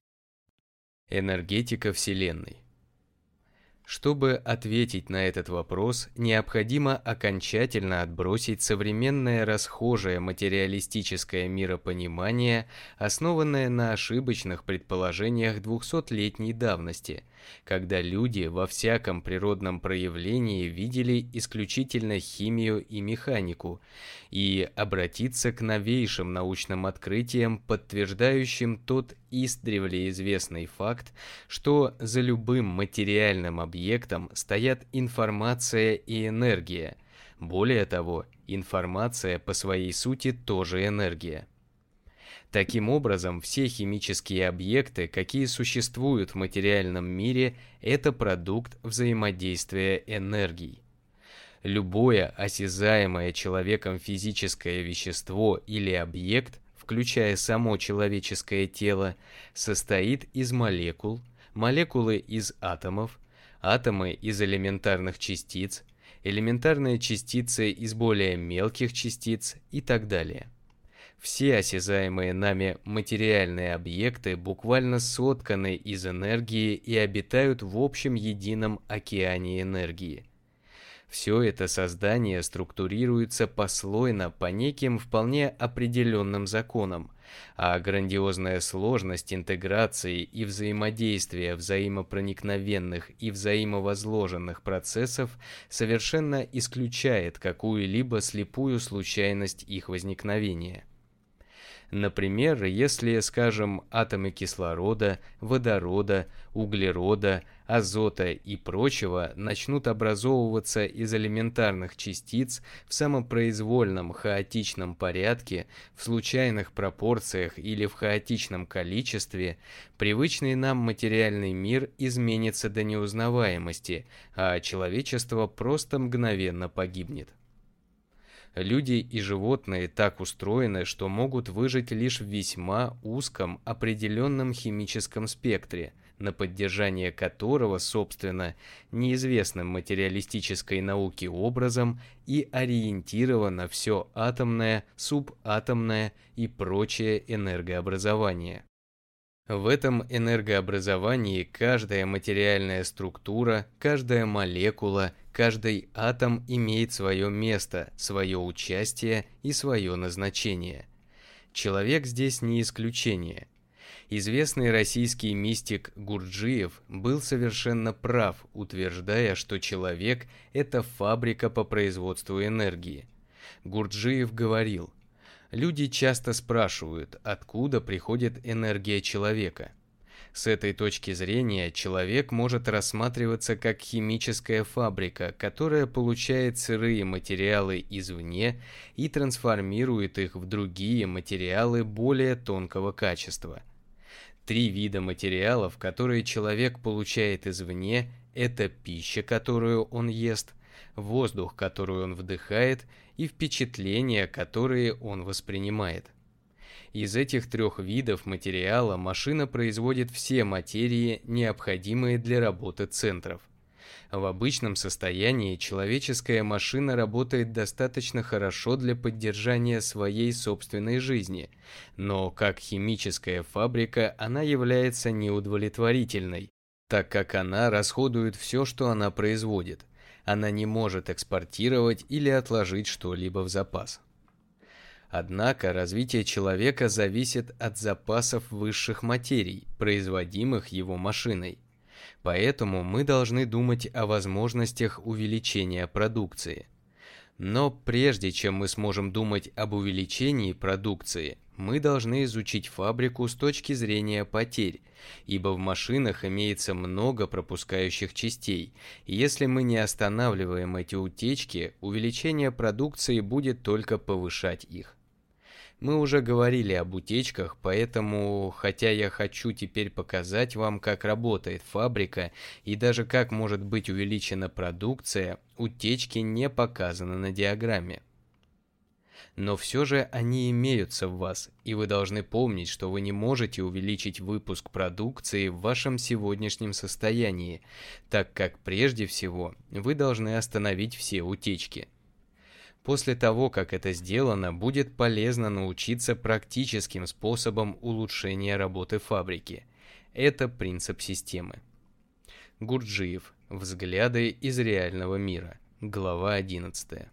Энергетика Вселенной. Чтобы ответить на этот вопрос, необходимо окончательно отбросить современное расхожее материалистическое миропонимание, основанное на ошибочных предположениях 200-летней давности, когда люди во всяком природном проявлении видели исключительно химию и механику, и обратиться к новейшим научным открытиям, подтверждающим тот издревле известный факт, что за любым материальным объектом стоят информация и энергия. Более того, информация по своей сути тоже энергия. Таким образом, все химические объекты, какие существуют в материальном мире, это продукт взаимодействия энергий. Любое осязаемое человеком физическое вещество или объект, включая само человеческое тело, состоит из молекул, молекулы из атомов, атомы из элементарных частиц, элементарные частицы из более мелких частиц и так далее. Все осязаемые нами материальные объекты буквально сотканы из энергии и обитают в общем едином океане энергии. Все это создание структурируется послойно по неким вполне определенным законам, а грандиозная сложность интеграции и взаимодействия взаимопроникновенных и взаимовозложенных процессов совершенно исключает какую-либо слепую случайность их возникновения. Например, если, скажем, атомы кислорода, водорода, углерода, азота и прочего начнут образовываться из элементарных частиц в самопроизвольном хаотичном порядке, в случайных пропорциях или в хаотичном количестве, привычный нам материальный мир изменится до неузнаваемости, а человечество просто мгновенно погибнет. Люди и животные так устроены, что могут выжить лишь в весьма узком определенном химическом спектре, на поддержание которого, собственно, неизвестным материалистической науке образом и ориентировано все атомное, субатомное и прочее энергообразование. В этом энергообразовании каждая материальная структура, каждая молекула, каждый атом имеет свое место, свое участие и свое назначение. Человек здесь не исключение. Известный российский мистик Гурджиев был совершенно прав, утверждая, что человек – это фабрика по производству энергии. Гурджиев говорил – Люди часто спрашивают, откуда приходит энергия человека. С этой точки зрения человек может рассматриваться как химическая фабрика, которая получает сырые материалы извне и трансформирует их в другие материалы более тонкого качества. Три вида материалов, которые человек получает извне, это пища, которую он ест, воздух, который он вдыхает, и впечатления, которые он воспринимает. Из этих трех видов материала машина производит все материи, необходимые для работы центров. В обычном состоянии человеческая машина работает достаточно хорошо для поддержания своей собственной жизни, но как химическая фабрика она является неудовлетворительной, так как она расходует все, что она производит. Она не может экспортировать или отложить что-либо в запас. Однако развитие человека зависит от запасов высших материй, производимых его машиной. Поэтому мы должны думать о возможностях увеличения продукции. Но прежде чем мы сможем думать об увеличении продукции, мы должны изучить фабрику с точки зрения потерь, ибо в машинах имеется много пропускающих частей, если мы не останавливаем эти утечки, увеличение продукции будет только повышать их. Мы уже говорили об утечках, поэтому, хотя я хочу теперь показать вам, как работает фабрика и даже как может быть увеличена продукция, утечки не показаны на диаграмме. Но все же они имеются в вас, и вы должны помнить, что вы не можете увеличить выпуск продукции в вашем сегодняшнем состоянии, так как прежде всего вы должны остановить все утечки. После того, как это сделано, будет полезно научиться практическим способам улучшения работы фабрики. Это принцип системы. Гурджиев. Взгляды из реального мира. Глава 11.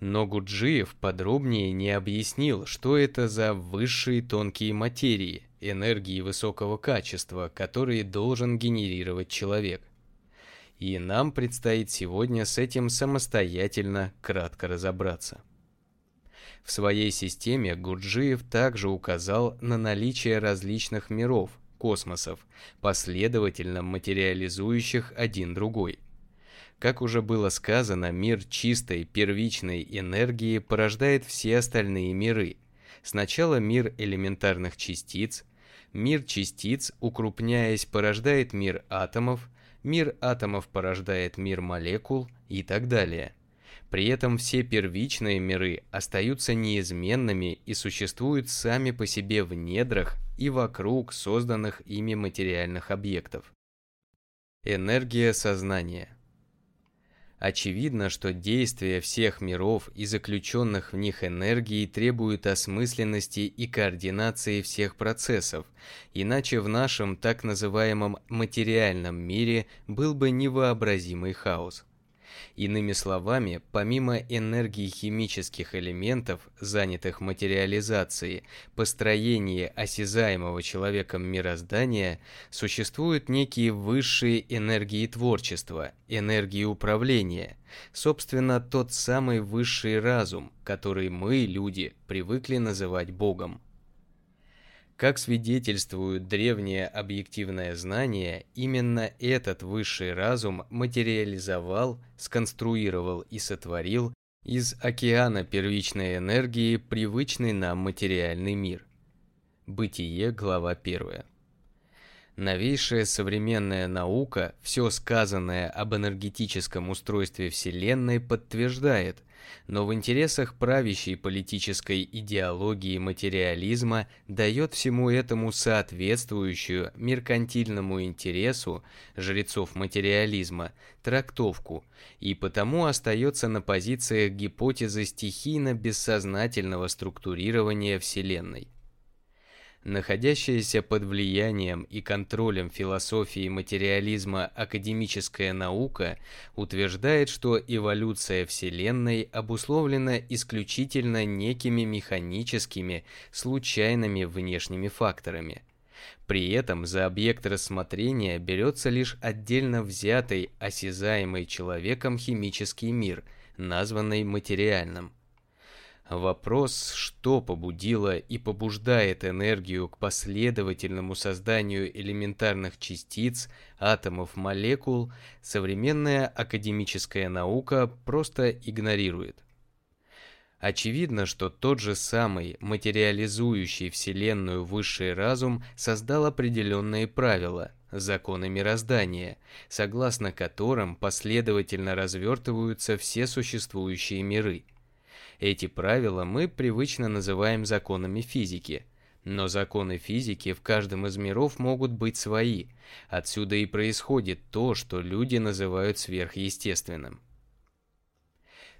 Но Гурджиев подробнее не объяснил, что это за высшие тонкие материи, энергии высокого качества, которые должен генерировать человек и нам предстоит сегодня с этим самостоятельно кратко разобраться. В своей системе Гурджиев также указал на наличие различных миров, космосов, последовательно материализующих один другой. Как уже было сказано, мир чистой первичной энергии порождает все остальные миры. Сначала мир элементарных частиц, мир частиц, укрупняясь, порождает мир атомов, мир атомов порождает мир молекул и так далее. При этом все первичные миры остаются неизменными и существуют сами по себе в недрах и вокруг созданных ими материальных объектов. Энергия сознания Очевидно, что действия всех миров и заключенных в них энергий требуют осмысленности и координации всех процессов, иначе в нашем так называемом материальном мире был бы невообразимый хаос. Иными словами, помимо энергии химических элементов, занятых материализацией, построении осязаемого человеком мироздания, существуют некие высшие энергии творчества, энергии управления, собственно, тот самый высший разум, который мы, люди, привыкли называть Богом. Как свидетельствует древнее объективное знание, именно этот высший разум материализовал, сконструировал и сотворил из океана первичной энергии привычный нам материальный мир. Бытие, глава 1. Новейшая современная наука все сказанное об энергетическом устройстве Вселенной подтверждает, но в интересах правящей политической идеологии материализма дает всему этому соответствующую меркантильному интересу жрецов материализма трактовку и потому остается на позициях гипотезы стихийно-бессознательного структурирования Вселенной находящаяся под влиянием и контролем философии материализма академическая наука утверждает, что эволюция Вселенной обусловлена исключительно некими механическими, случайными внешними факторами. При этом за объект рассмотрения берется лишь отдельно взятый, осязаемый человеком химический мир, названный материальным. Вопрос, что побудило и побуждает энергию к последовательному созданию элементарных частиц, атомов, молекул, современная академическая наука просто игнорирует. Очевидно, что тот же самый материализующий Вселенную высший разум создал определенные правила, законы мироздания, согласно которым последовательно развертываются все существующие миры – эти правила мы привычно называем законами физики, Но законы физики в каждом из миров могут быть свои. Отсюда и происходит то, что люди называют сверхъестественным.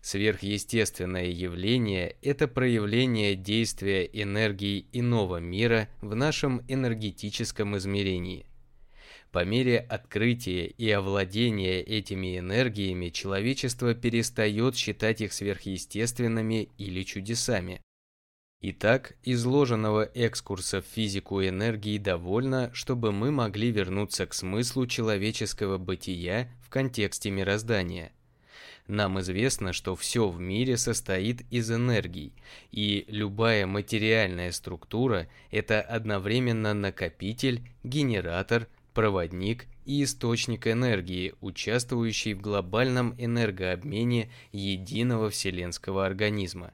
Сверхъестественное явление – это проявление действия энергии иного мира в нашем энергетическом измерении. По мере открытия и овладения этими энергиями человечество перестает считать их сверхъестественными или чудесами. Итак, изложенного экскурса в физику энергии довольно, чтобы мы могли вернуться к смыслу человеческого бытия в контексте мироздания – нам известно, что все в мире состоит из энергий, и любая материальная структура – это одновременно накопитель, генератор, проводник и источник энергии, участвующий в глобальном энергообмене единого вселенского организма.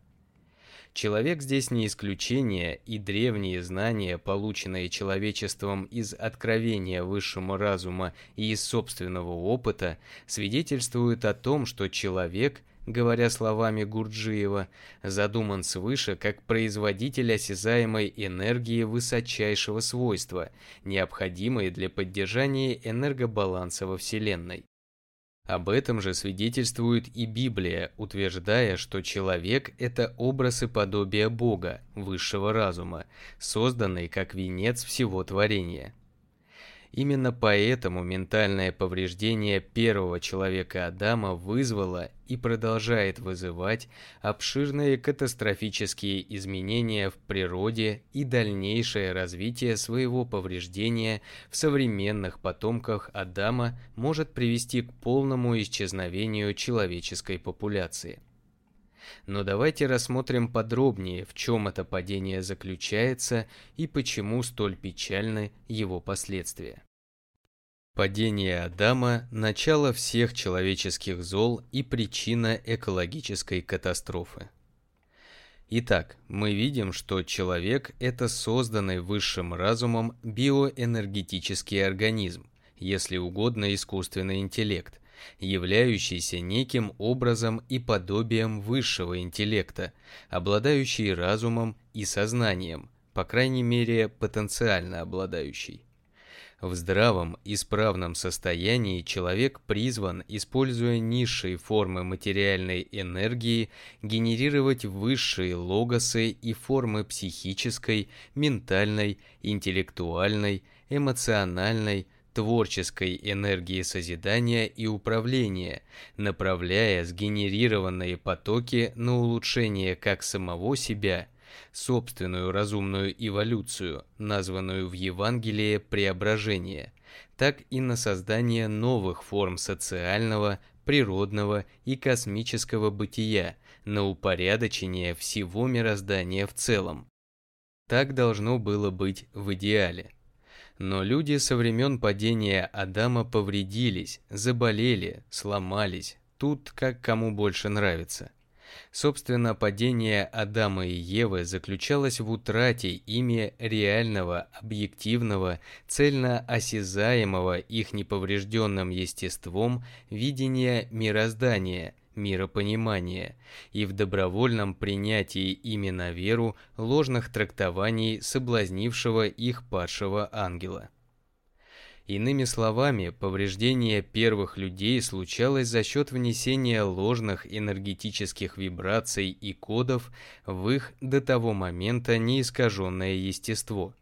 Человек здесь не исключение, и древние знания, полученные человечеством из откровения высшему разума и из собственного опыта, свидетельствуют о том, что человек, говоря словами Гурджиева, задуман свыше как производитель осязаемой энергии высочайшего свойства, необходимой для поддержания энергобаланса во Вселенной. Об этом же свидетельствует и Библия, утверждая, что человек – это образ и подобие Бога, высшего разума, созданный как венец всего творения. Именно поэтому ментальное повреждение первого человека Адама вызвало и продолжает вызывать обширные катастрофические изменения в природе и дальнейшее развитие своего повреждения в современных потомках Адама может привести к полному исчезновению человеческой популяции. Но давайте рассмотрим подробнее, в чем это падение заключается и почему столь печальны его последствия. Падение Адама – начало всех человеческих зол и причина экологической катастрофы. Итак, мы видим, что человек – это созданный высшим разумом биоэнергетический организм, если угодно искусственный интеллект, являющийся неким образом и подобием высшего интеллекта, обладающий разумом и сознанием, по крайней мере потенциально обладающий. В здравом, исправном состоянии человек призван, используя низшие формы материальной энергии, генерировать высшие логосы и формы психической, ментальной, интеллектуальной, эмоциональной, творческой энергии созидания и управления, направляя сгенерированные потоки на улучшение как самого себя, собственную разумную эволюцию, названную в Евангелии преображение, так и на создание новых форм социального, природного и космического бытия, на упорядочение всего мироздания в целом. Так должно было быть в идеале. Но люди со времен падения Адама повредились, заболели, сломались, тут как кому больше нравится. Собственно, падение Адама и Евы заключалось в утрате ими реального, объективного, цельно осязаемого их неповрежденным естеством видения мироздания, миропонимания и в добровольном принятии ими на веру ложных трактований соблазнившего их падшего ангела. Иными словами, повреждение первых людей случалось за счет внесения ложных энергетических вибраций и кодов в их до того момента неискаженное естество.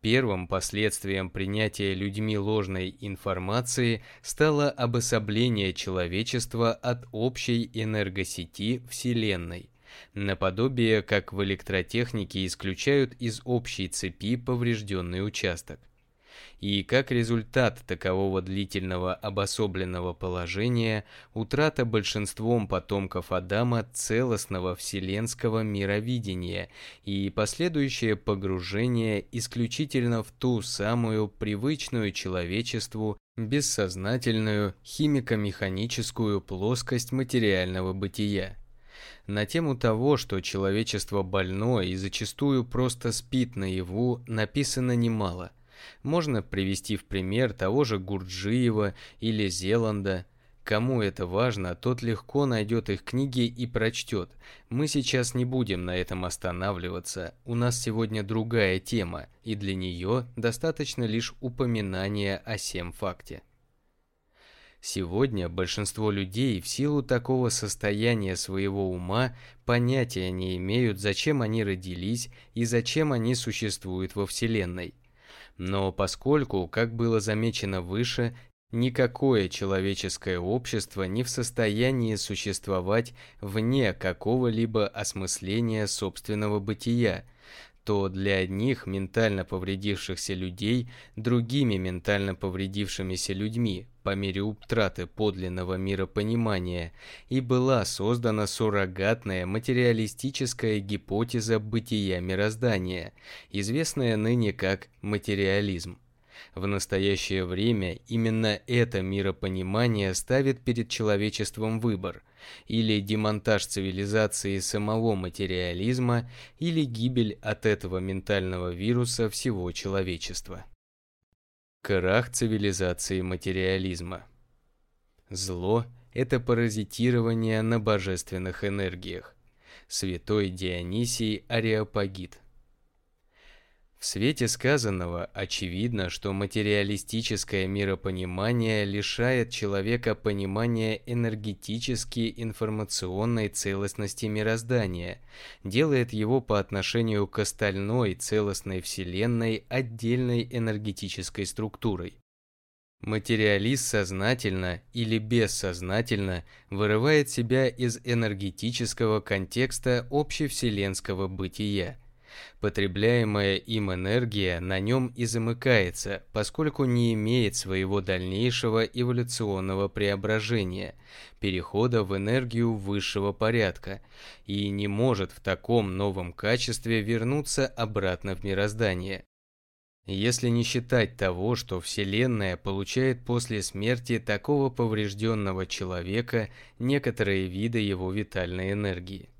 Первым последствием принятия людьми ложной информации стало обособление человечества от общей энергосети Вселенной наподобие как в электротехнике исключают из общей цепи поврежденный участок и как результат такового длительного обособленного положения утрата большинством потомков Адама целостного вселенского мировидения и последующее погружение исключительно в ту самую привычную человечеству бессознательную химико-механическую плоскость материального бытия. На тему того, что человечество больное и зачастую просто спит наяву, написано немало – можно привести в пример того же Гурджиева или Зеланда. Кому это важно, тот легко найдет их книги и прочтет. Мы сейчас не будем на этом останавливаться. У нас сегодня другая тема, и для нее достаточно лишь упоминания о сем факте. Сегодня большинство людей в силу такого состояния своего ума понятия не имеют, зачем они родились и зачем они существуют во Вселенной. Но поскольку, как было замечено выше, Никакое человеческое общество не в состоянии существовать вне какого-либо осмысления собственного бытия, то для одних ментально повредившихся людей другими ментально повредившимися людьми по мере утраты подлинного миропонимания и была создана суррогатная материалистическая гипотеза бытия мироздания, известная ныне как материализм. В настоящее время именно это миропонимание ставит перед человечеством выбор – или демонтаж цивилизации самого материализма, или гибель от этого ментального вируса всего человечества. Крах цивилизации материализма. Зло – это паразитирование на божественных энергиях. Святой Дионисий Ареопагит. В свете сказанного очевидно, что материалистическое миропонимание лишает человека понимания энергетически информационной целостности мироздания, делает его по отношению к остальной целостной Вселенной отдельной энергетической структурой. Материалист сознательно или бессознательно вырывает себя из энергетического контекста общевселенского бытия – Потребляемая им энергия на нем и замыкается, поскольку не имеет своего дальнейшего эволюционного преображения, перехода в энергию высшего порядка, и не может в таком новом качестве вернуться обратно в мироздание. Если не считать того, что Вселенная получает после смерти такого поврежденного человека некоторые виды его витальной энергии.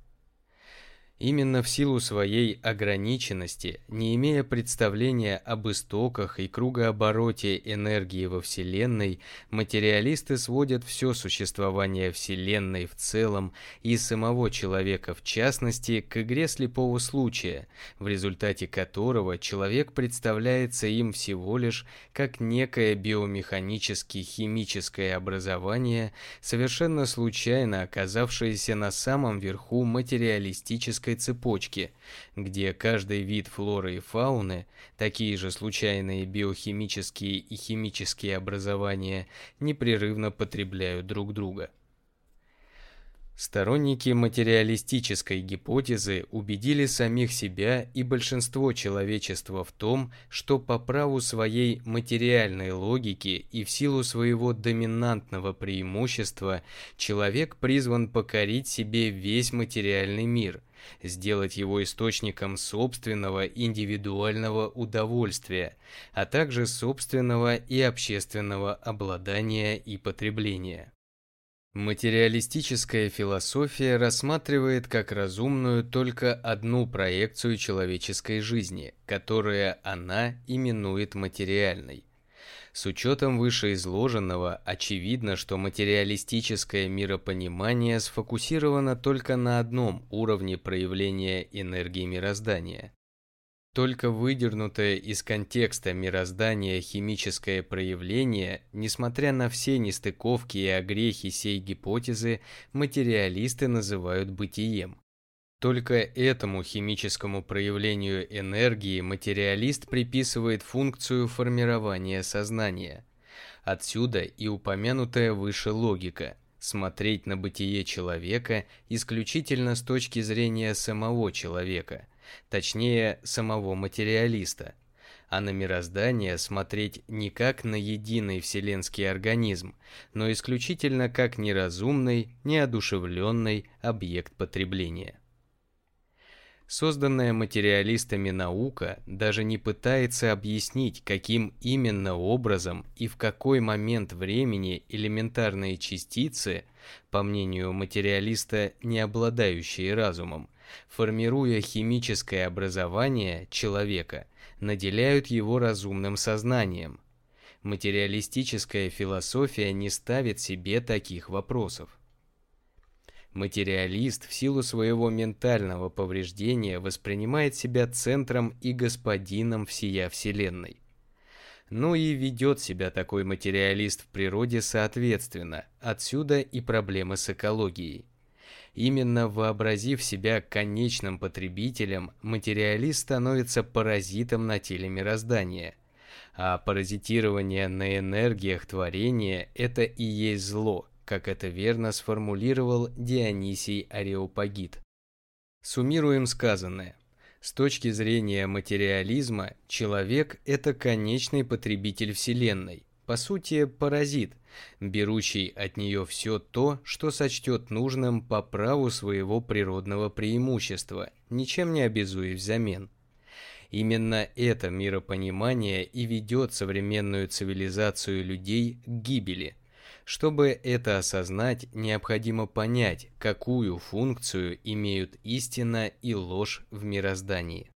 Именно в силу своей ограниченности, не имея представления об истоках и кругообороте энергии во Вселенной, материалисты сводят все существование Вселенной в целом и самого человека в частности к игре слепого случая, в результате которого человек представляется им всего лишь как некое биомеханически-химическое образование, совершенно случайно оказавшееся на самом верху материалистической генетической цепочки, где каждый вид флоры и фауны, такие же случайные биохимические и химические образования, непрерывно потребляют друг друга. Сторонники материалистической гипотезы убедили самих себя и большинство человечества в том, что по праву своей материальной логики и в силу своего доминантного преимущества человек призван покорить себе весь материальный мир, сделать его источником собственного индивидуального удовольствия, а также собственного и общественного обладания и потребления. Материалистическая философия рассматривает как разумную только одну проекцию человеческой жизни, которую она именует материальной. С учетом вышеизложенного, очевидно, что материалистическое миропонимание сфокусировано только на одном уровне проявления энергии мироздания. Только выдернутое из контекста мироздания химическое проявление, несмотря на все нестыковки и огрехи сей гипотезы, материалисты называют бытием. Только этому химическому проявлению энергии материалист приписывает функцию формирования сознания. Отсюда и упомянутая выше логика – смотреть на бытие человека исключительно с точки зрения самого человека – точнее самого материалиста, а на мироздание смотреть не как на единый вселенский организм, но исключительно как неразумный, неодушевленный объект потребления. Созданная материалистами наука даже не пытается объяснить, каким именно образом и в какой момент времени элементарные частицы, по мнению материалиста, не обладающие разумом, формируя химическое образование человека, наделяют его разумным сознанием. Материалистическая философия не ставит себе таких вопросов. Материалист в силу своего ментального повреждения воспринимает себя центром и господином всея Вселенной. Ну и ведет себя такой материалист в природе соответственно, отсюда и проблемы с экологией. Именно вообразив себя конечным потребителем, материалист становится паразитом на теле мироздания. А паразитирование на энергиях творения – это и есть зло, как это верно сформулировал Дионисий Ареопагит. Суммируем сказанное. С точки зрения материализма, человек – это конечный потребитель Вселенной, по сути, паразит, берущий от нее все то, что сочтет нужным по праву своего природного преимущества, ничем не обязуясь взамен. Именно это миропонимание и ведет современную цивилизацию людей к гибели. Чтобы это осознать, необходимо понять, какую функцию имеют истина и ложь в мироздании.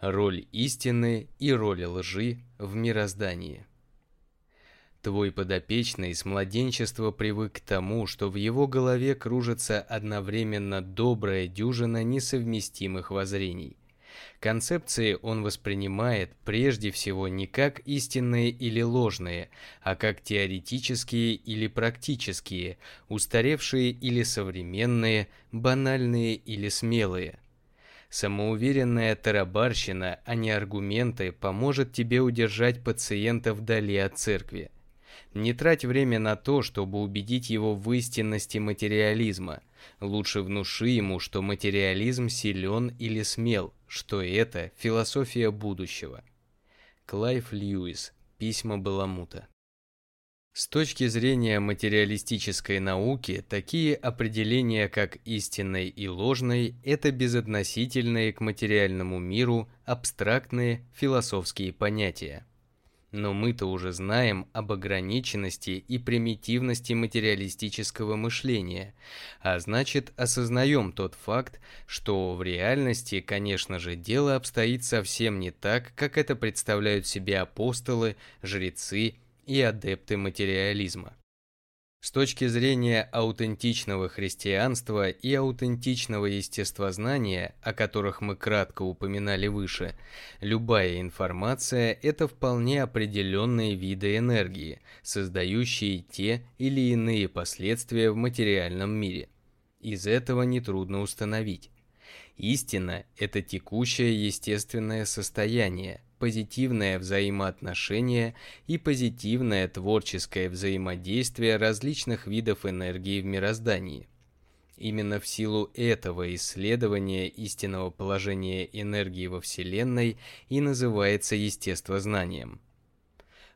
Роль истины и роль лжи в мироздании. Твой подопечный с младенчества привык к тому, что в его голове кружится одновременно добрая дюжина несовместимых воззрений. Концепции он воспринимает прежде всего не как истинные или ложные, а как теоретические или практические, устаревшие или современные, банальные или смелые. Самоуверенная тарабарщина, а не аргументы, поможет тебе удержать пациента вдали от церкви. Не трать время на то, чтобы убедить его в истинности материализма. Лучше внуши ему, что материализм силен или смел, что это философия будущего. Клайв Льюис. Письма Баламута. С точки зрения материалистической науки, такие определения, как истинной и ложной, это безотносительные к материальному миру абстрактные философские понятия. Но мы-то уже знаем об ограниченности и примитивности материалистического мышления, а значит осознаем тот факт, что в реальности, конечно же, дело обстоит совсем не так, как это представляют себе апостолы, жрецы и адепты материализма. С точки зрения аутентичного христианства и аутентичного естествознания, о которых мы кратко упоминали выше, любая информация – это вполне определенные виды энергии, создающие те или иные последствия в материальном мире. Из этого нетрудно установить. Истина – это текущее естественное состояние, позитивное взаимоотношение и позитивное творческое взаимодействие различных видов энергии в мироздании. Именно в силу этого исследования истинного положения энергии во Вселенной и называется естествознанием.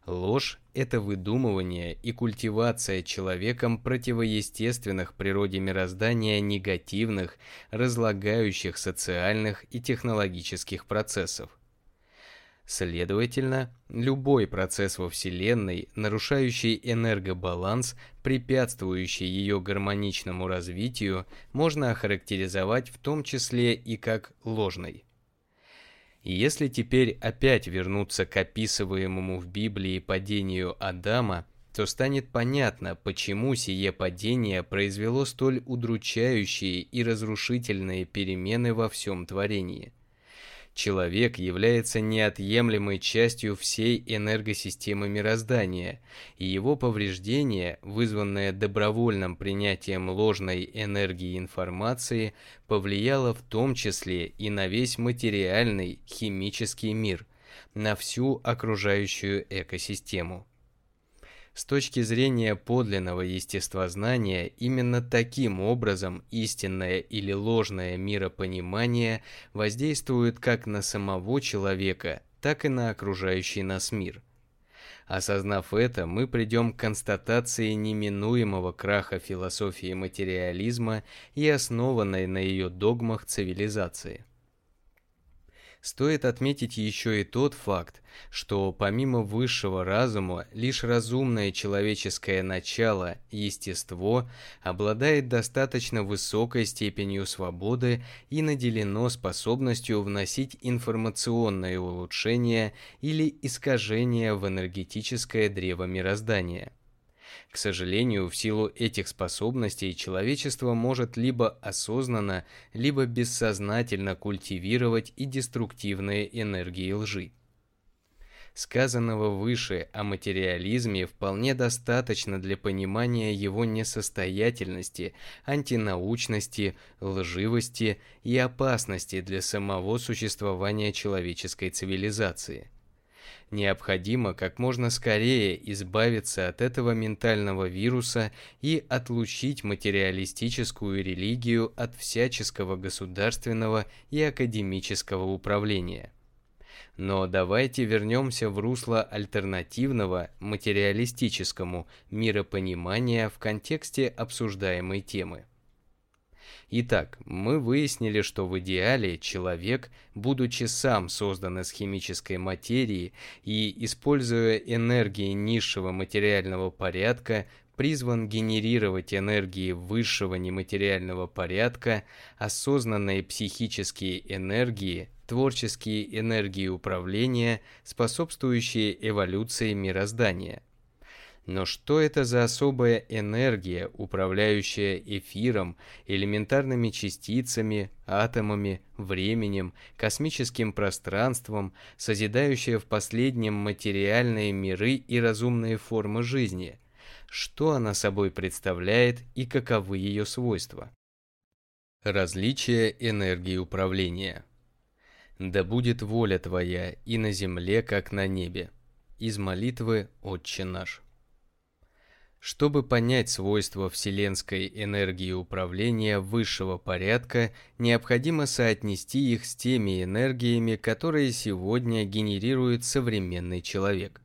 Ложь – это выдумывание и культивация человеком противоестественных природе мироздания негативных, разлагающих социальных и технологических процессов. Следовательно, любой процесс во Вселенной, нарушающий энергобаланс, препятствующий ее гармоничному развитию, можно охарактеризовать в том числе и как ложный. Если теперь опять вернуться к описываемому в Библии падению Адама, то станет понятно, почему сие падение произвело столь удручающие и разрушительные перемены во всем творении. Человек является неотъемлемой частью всей энергосистемы мироздания, и его повреждение, вызванное добровольным принятием ложной энергии информации, повлияло в том числе и на весь материальный химический мир, на всю окружающую экосистему. С точки зрения подлинного естествознания, именно таким образом истинное или ложное миропонимание воздействует как на самого человека, так и на окружающий нас мир. Осознав это, мы придем к констатации неминуемого краха философии материализма и основанной на ее догмах цивилизации. Стоит отметить еще и тот факт, что помимо высшего разума, лишь разумное человеческое начало, естество, обладает достаточно высокой степенью свободы и наделено способностью вносить информационные улучшения или искажения в энергетическое древо мироздания. К сожалению, в силу этих способностей человечество может либо осознанно, либо бессознательно культивировать и деструктивные энергии лжи. Сказанного выше о материализме вполне достаточно для понимания его несостоятельности, антинаучности, лживости и опасности для самого существования человеческой цивилизации – Необходимо как можно скорее избавиться от этого ментального вируса и отлучить материалистическую религию от всяческого государственного и академического управления. Но давайте вернемся в русло альтернативного материалистическому миропонимания в контексте обсуждаемой темы. Итак, мы выяснили, что в идеале человек, будучи сам создан из химической материи и используя энергии низшего материального порядка, призван генерировать энергии высшего нематериального порядка, осознанные психические энергии, творческие энергии управления, способствующие эволюции мироздания. Но что это за особая энергия, управляющая эфиром, элементарными частицами, атомами, временем, космическим пространством, созидающая в последнем материальные миры и разумные формы жизни? Что она собой представляет и каковы ее свойства? Различие энергии управления. Да будет воля Твоя и на земле, как на небе. Из молитвы «Отче наш». Чтобы понять свойства вселенской энергии управления высшего порядка, необходимо соотнести их с теми энергиями, которые сегодня генерирует современный человек.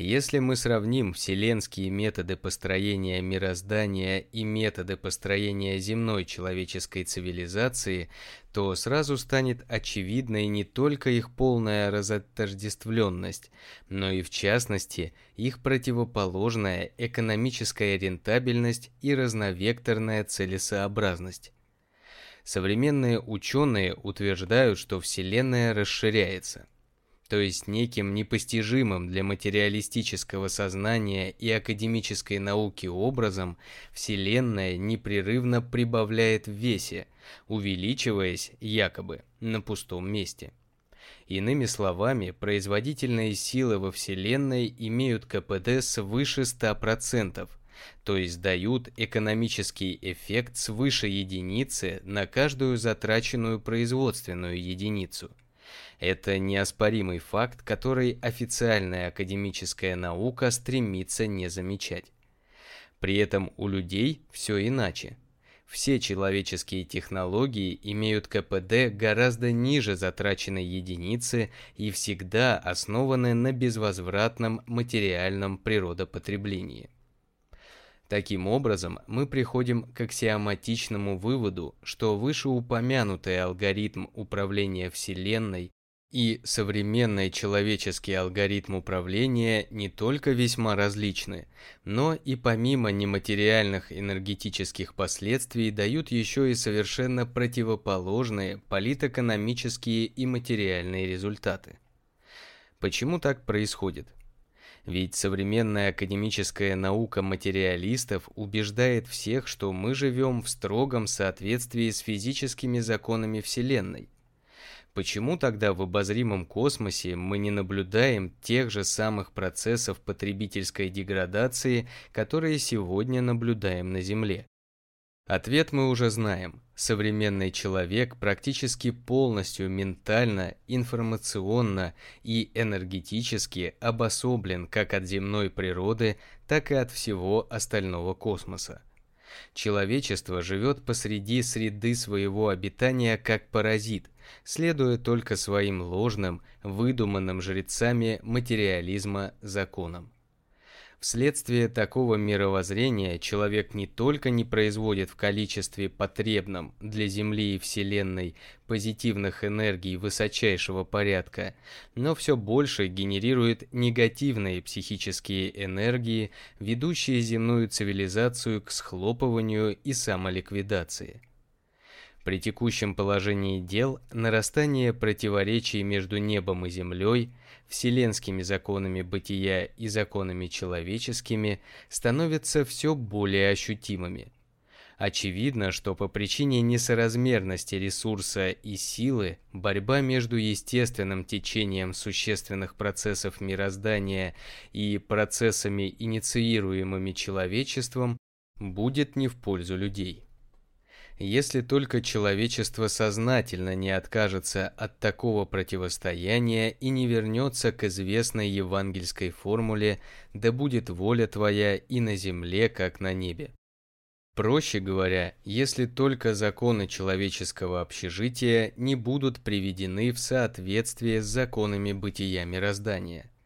Если мы сравним вселенские методы построения мироздания и методы построения земной человеческой цивилизации, то сразу станет очевидной не только их полная разотождествленность, но и в частности их противоположная экономическая рентабельность и разновекторная целесообразность. Современные ученые утверждают, что Вселенная расширяется – то есть неким непостижимым для материалистического сознания и академической науки образом, Вселенная непрерывно прибавляет в весе, увеличиваясь, якобы, на пустом месте. Иными словами, производительные силы во Вселенной имеют КПД свыше 100%, то есть дают экономический эффект свыше единицы на каждую затраченную производственную единицу – это неоспоримый факт, который официальная академическая наука стремится не замечать. При этом у людей все иначе. Все человеческие технологии имеют КПД гораздо ниже затраченной единицы и всегда основаны на безвозвратном материальном природопотреблении. Таким образом, мы приходим к аксиоматичному выводу, что вышеупомянутый алгоритм управления Вселенной и современный человеческий алгоритм управления не только весьма различны, но и помимо нематериальных энергетических последствий дают еще и совершенно противоположные политэкономические и материальные результаты. Почему так происходит? Ведь современная академическая наука материалистов убеждает всех, что мы живем в строгом соответствии с физическими законами Вселенной – Почему тогда в обозримом космосе мы не наблюдаем тех же самых процессов потребительской деградации, которые сегодня наблюдаем на Земле? Ответ мы уже знаем. Современный человек практически полностью ментально, информационно и энергетически обособлен как от земной природы, так и от всего остального космоса. Человечество живет посреди среды своего обитания как паразит, следуя только своим ложным, выдуманным жрецами материализма законам. Вследствие такого мировоззрения человек не только не производит в количестве потребном для Земли и Вселенной позитивных энергий высочайшего порядка, но все больше генерирует негативные психические энергии, ведущие земную цивилизацию к схлопыванию и самоликвидации. При текущем положении дел нарастание противоречий между небом и землей, вселенскими законами бытия и законами человеческими становятся все более ощутимыми. Очевидно, что по причине несоразмерности ресурса и силы борьба между естественным течением существенных процессов мироздания и процессами, инициируемыми человечеством, будет не в пользу людей если только человечество сознательно не откажется от такого противостояния и не вернется к известной евангельской формуле «Да будет воля твоя и на земле, как на небе». Проще говоря, если только законы человеческого общежития не будут приведены в соответствие с законами бытия мироздания –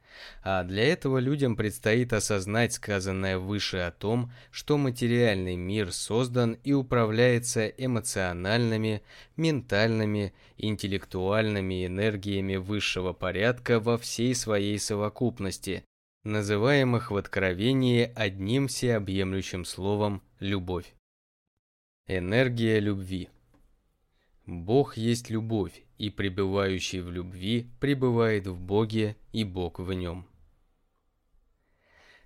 а для этого людям предстоит осознать сказанное выше о том, что материальный мир создан и управляется эмоциональными, ментальными, интеллектуальными энергиями высшего порядка во всей своей совокупности, называемых в Откровении одним всеобъемлющим словом «любовь». Энергия любви. Бог есть любовь, и пребывающий в любви пребывает в Боге, и Бог в нем.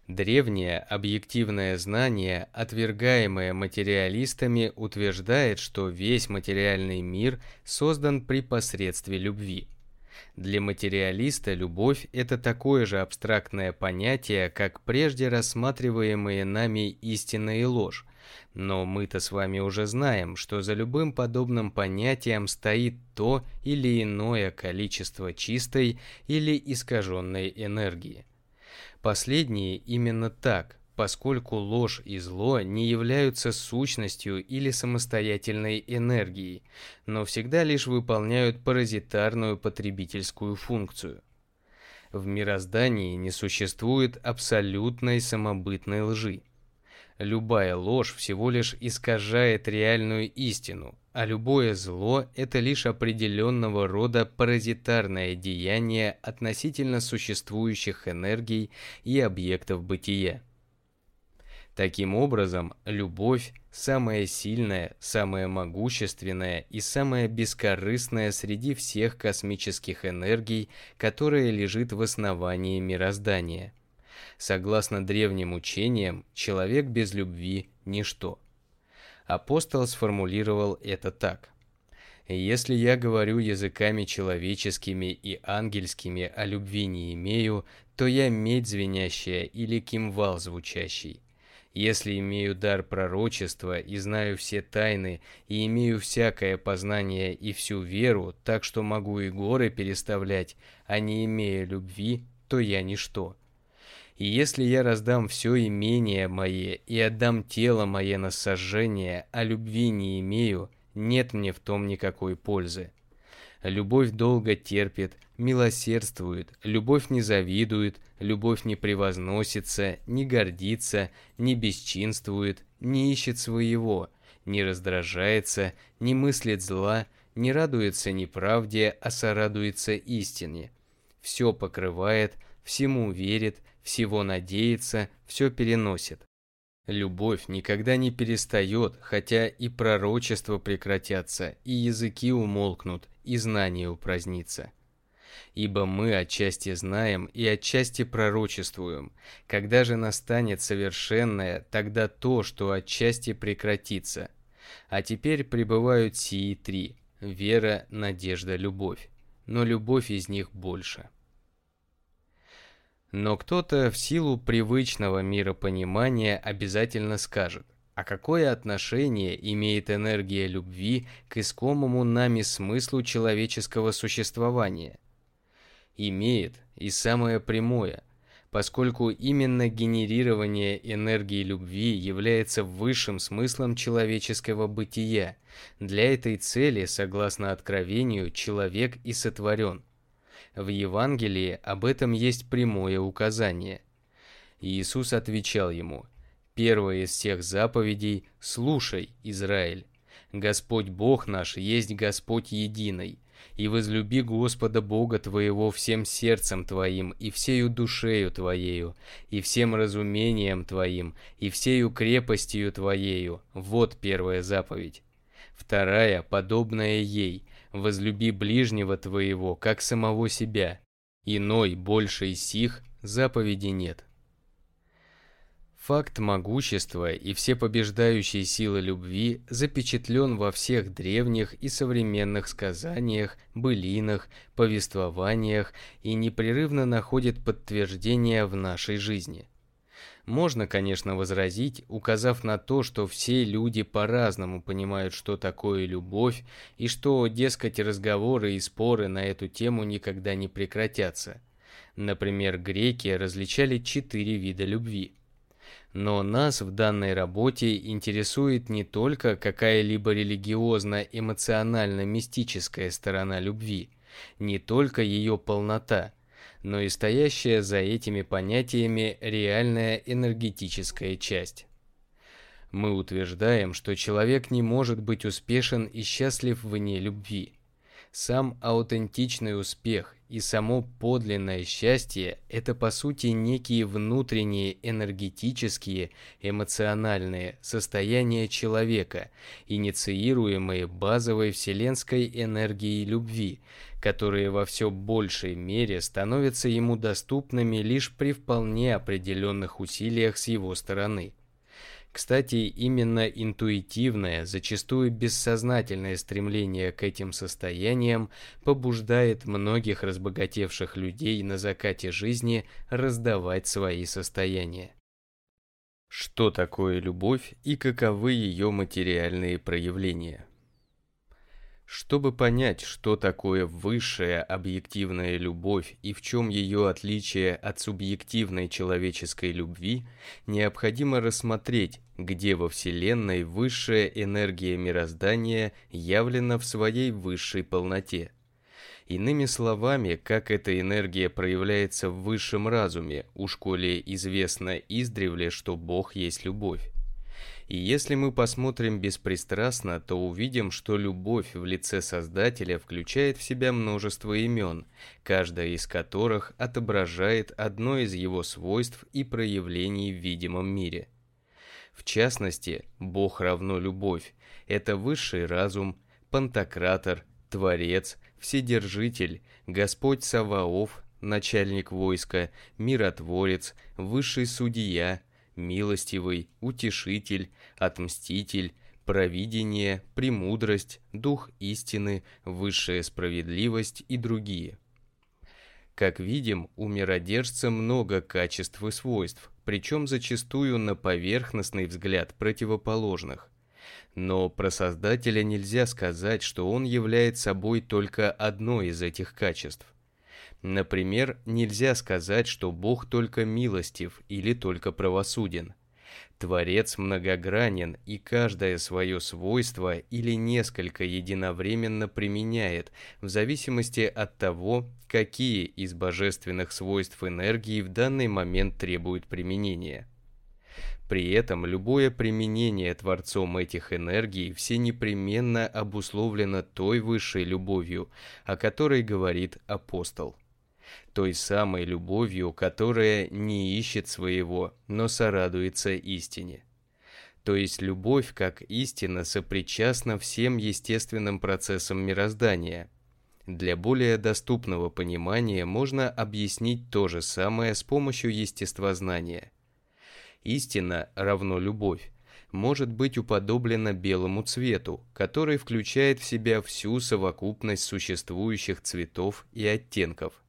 Древнее объективное знание, отвергаемое материалистами, утверждает, что весь материальный мир создан при посредстве любви. Для материалиста любовь – это такое же абстрактное понятие, как прежде рассматриваемые нами истина и ложь, но мы-то с вами уже знаем, что за любым подобным понятием стоит то или иное количество чистой или искаженной энергии. Последние именно так, поскольку ложь и зло не являются сущностью или самостоятельной энергией, но всегда лишь выполняют паразитарную потребительскую функцию. В мироздании не существует абсолютной самобытной лжи. Любая ложь всего лишь искажает реальную истину, а любое зло – это лишь определенного рода паразитарное деяние относительно существующих энергий и объектов бытия. Таким образом, любовь – самая сильная, самая могущественная и самая бескорыстная среди всех космических энергий, которая лежит в основании мироздания. Согласно древним учениям, человек без любви – ничто – апостол сформулировал это так. «Если я говорю языками человеческими и ангельскими, а любви не имею, то я медь звенящая или кимвал звучащий. Если имею дар пророчества и знаю все тайны, и имею всякое познание и всю веру, так что могу и горы переставлять, а не имея любви, то я ничто». И если я раздам все имение мое и отдам тело мое на сожжение, а любви не имею, нет мне в том никакой пользы. Любовь долго терпит, милосердствует, любовь не завидует, любовь не превозносится, не гордится, не бесчинствует, не ищет своего, не раздражается, не мыслит зла, не радуется неправде, а сорадуется истине. Все покрывает, всему верит, всего надеется, все переносит. Любовь никогда не перестает, хотя и пророчества прекратятся, и языки умолкнут, и знание упразднится. Ибо мы отчасти знаем и отчасти пророчествуем. Когда же настанет совершенное, тогда то, что отчасти прекратится. А теперь пребывают сии три – вера, надежда, любовь. Но любовь из них больше. Но кто-то в силу привычного миропонимания обязательно скажет, а какое отношение имеет энергия любви к искомому нами смыслу человеческого существования? Имеет, и самое прямое, поскольку именно генерирование энергии любви является высшим смыслом человеческого бытия. Для этой цели, согласно Откровению, человек и сотворен – в Евангелии об этом есть прямое указание. Иисус отвечал ему, «Первая из всех заповедей – слушай, Израиль. Господь Бог наш есть Господь единый, и возлюби Господа Бога твоего всем сердцем твоим, и всею душею твоею, и всем разумением твоим, и всею крепостью твоею. Вот первая заповедь. Вторая, подобная ей, возлюби ближнего твоего, как самого себя. Иной, больше сих, заповеди нет. Факт могущества и всепобеждающей силы любви запечатлен во всех древних и современных сказаниях, былинах, повествованиях и непрерывно находит подтверждение в нашей жизни. Можно, конечно, возразить, указав на то, что все люди по-разному понимают, что такое любовь, и что, дескать, разговоры и споры на эту тему никогда не прекратятся. Например, греки различали четыре вида любви – но нас в данной работе интересует не только какая-либо религиозно-эмоционально-мистическая сторона любви, не только ее полнота, но и стоящая за этими понятиями реальная энергетическая часть. Мы утверждаем, что человек не может быть успешен и счастлив вне любви. Сам аутентичный успех и само подлинное счастье – это по сути некие внутренние энергетические, эмоциональные состояния человека, инициируемые базовой вселенской энергией любви, которые во все большей мере становятся ему доступными лишь при вполне определенных усилиях с его стороны. Кстати, именно интуитивное, зачастую бессознательное стремление к этим состояниям побуждает многих разбогатевших людей на закате жизни раздавать свои состояния. Что такое любовь и каковы ее материальные проявления? Чтобы понять, что такое высшая объективная любовь и в чем ее отличие от субъективной человеческой любви, необходимо рассмотреть, где во Вселенной высшая энергия мироздания явлена в своей высшей полноте. Иными словами, как эта энергия проявляется в высшем разуме, уж коли известно издревле, что Бог есть любовь. И если мы посмотрим беспристрастно, то увидим, что любовь в лице Создателя включает в себя множество имен, каждая из которых отображает одно из его свойств и проявлений в видимом мире. В частности, Бог равно любовь – это высший разум, пантократор, творец, вседержитель, Господь Саваоф, начальник войска, миротворец, высший судья, милостивый, утешитель, отмститель, провидение, премудрость, дух истины, высшая справедливость и другие. Как видим, у миродержца много качеств и свойств, причем зачастую на поверхностный взгляд противоположных. Но про Создателя нельзя сказать, что он является собой только одно из этих качеств. Например, нельзя сказать, что Бог только милостив или только правосуден. Творец многогранен и каждое свое свойство или несколько единовременно применяет, в зависимости от того, какие из божественных свойств энергии в данный момент требуют применения. При этом любое применение Творцом этих энергий все непременно обусловлено той высшей любовью, о которой говорит апостол той самой любовью, которая не ищет своего, но сорадуется истине. То есть любовь как истина сопричастна всем естественным процессам мироздания. Для более доступного понимания можно объяснить то же самое с помощью естествознания. Истина равно любовь может быть уподоблена белому цвету, который включает в себя всю совокупность существующих цветов и оттенков –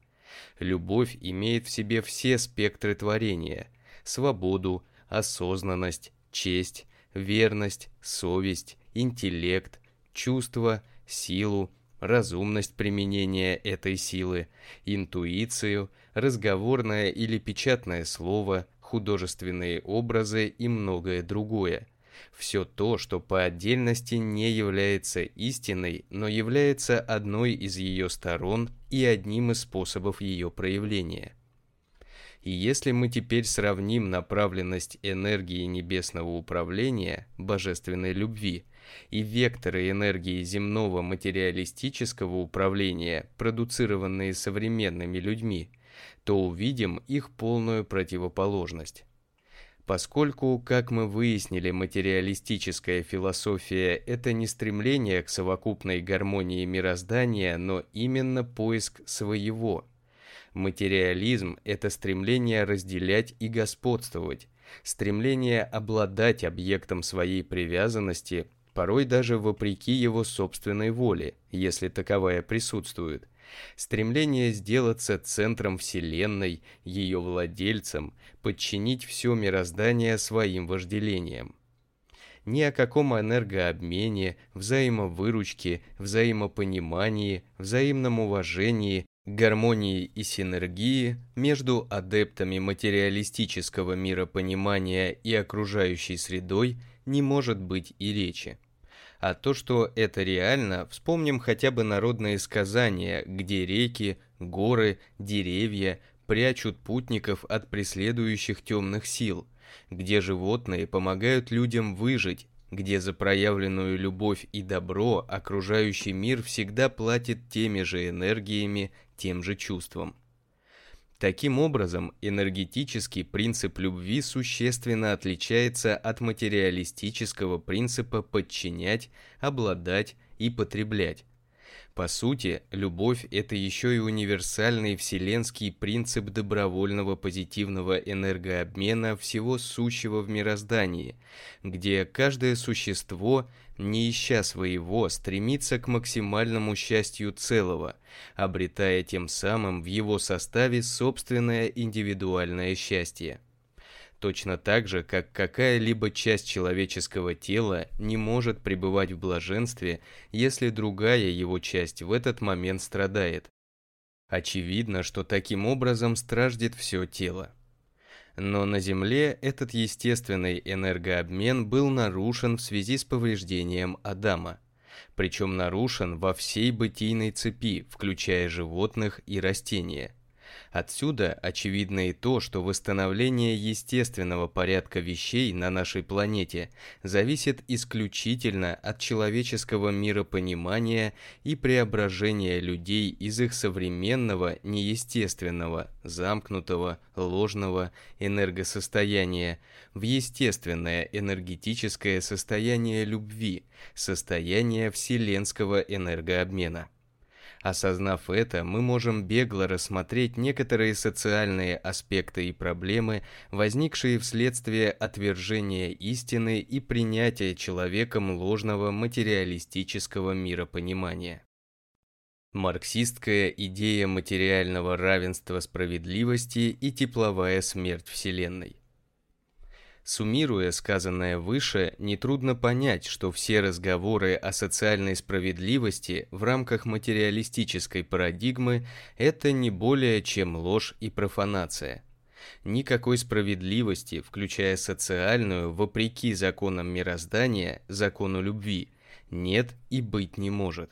Любовь имеет в себе все спектры творения – свободу, осознанность, честь, верность, совесть, интеллект, чувство, силу, разумность применения этой силы, интуицию, разговорное или печатное слово, художественные образы и многое другое – все то, что по отдельности не является истиной, но является одной из ее сторон и одним из способов ее проявления. И если мы теперь сравним направленность энергии небесного управления, божественной любви, и векторы энергии земного материалистического управления, продуцированные современными людьми, то увидим их полную противоположность. Поскольку, как мы выяснили, материалистическая философия – это не стремление к совокупной гармонии мироздания, но именно поиск своего. Материализм – это стремление разделять и господствовать, стремление обладать объектом своей привязанности, порой даже вопреки его собственной воле, если таковая присутствует – Стремление сделаться центром Вселенной, ее владельцем, подчинить все мироздание своим вожделениям. Ни о каком энергообмене, взаимовыручке, взаимопонимании, взаимном уважении, гармонии и синергии между адептами материалистического миропонимания и окружающей средой не может быть и речи. А то, что это реально, вспомним хотя бы народные сказания, где реки, горы, деревья прячут путников от преследующих темных сил, где животные помогают людям выжить, где за проявленную любовь и добро окружающий мир всегда платит теми же энергиями, тем же чувством. Таким образом, энергетический принцип любви существенно отличается от материалистического принципа подчинять, обладать и потреблять. По сути, любовь – это еще и универсальный вселенский принцип добровольного позитивного энергообмена всего сущего в мироздании, где каждое существо, не ища своего, стремится к максимальному счастью целого, обретая тем самым в его составе собственное индивидуальное счастье точно так же, как какая-либо часть человеческого тела не может пребывать в блаженстве, если другая его часть в этот момент страдает. Очевидно, что таким образом страждет все тело. Но на Земле этот естественный энергообмен был нарушен в связи с повреждением Адама. Причем нарушен во всей бытийной цепи, включая животных и растения. Отсюда очевидно и то, что восстановление естественного порядка вещей на нашей планете зависит исключительно от человеческого миропонимания и преображения людей из их современного неестественного, замкнутого, ложного энергосостояния в естественное энергетическое состояние любви, состояние вселенского энергообмена. Осознав это, мы можем бегло рассмотреть некоторые социальные аспекты и проблемы, возникшие вследствие отвержения истины и принятия человеком ложного материалистического миропонимания. Марксистская идея материального равенства справедливости и тепловая смерть Вселенной. Суммируя сказанное выше, нетрудно понять, что все разговоры о социальной справедливости в рамках материалистической парадигмы – это не более чем ложь и профанация. Никакой справедливости, включая социальную, вопреки законам мироздания, закону любви, нет и быть не может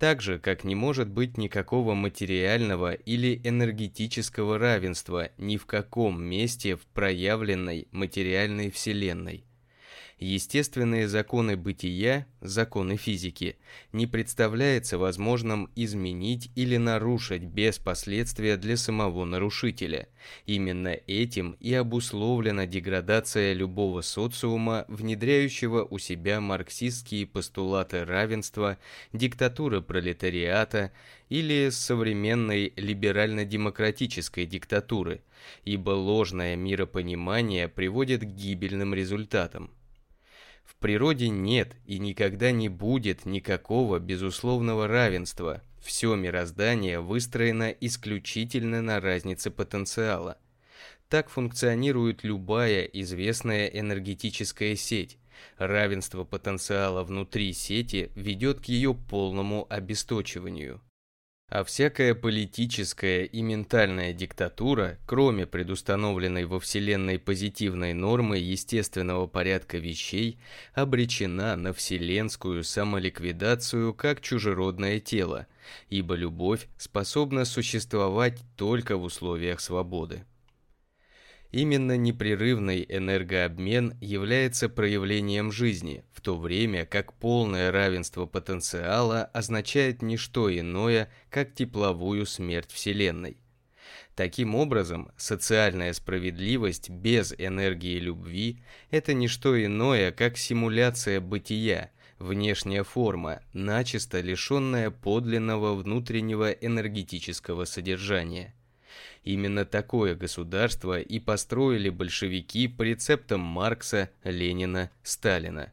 так же, как не может быть никакого материального или энергетического равенства ни в каком месте в проявленной материальной вселенной. Естественные законы бытия, законы физики, не представляется возможным изменить или нарушить без последствия для самого нарушителя. Именно этим и обусловлена деградация любого социума, внедряющего у себя марксистские постулаты равенства, диктатуры пролетариата или современной либерально-демократической диктатуры, ибо ложное миропонимание приводит к гибельным результатам. Природе нет и никогда не будет никакого безусловного равенства. Все мироздание выстроено исключительно на разнице потенциала. Так функционирует любая известная энергетическая сеть. Равенство потенциала внутри сети ведет к ее полному обесточиванию. А всякая политическая и ментальная диктатура, кроме предустановленной во Вселенной позитивной нормы естественного порядка вещей, обречена на вселенскую самоликвидацию как чужеродное тело, ибо любовь способна существовать только в условиях свободы. Именно непрерывный энергообмен является проявлением жизни, в то время как полное равенство потенциала означает не что иное, как тепловую смерть Вселенной. Таким образом, социальная справедливость без энергии любви – это не что иное, как симуляция бытия, внешняя форма, начисто лишенная подлинного внутреннего энергетического содержания – Именно такое государство и построили большевики по рецептам Маркса, Ленина, Сталина.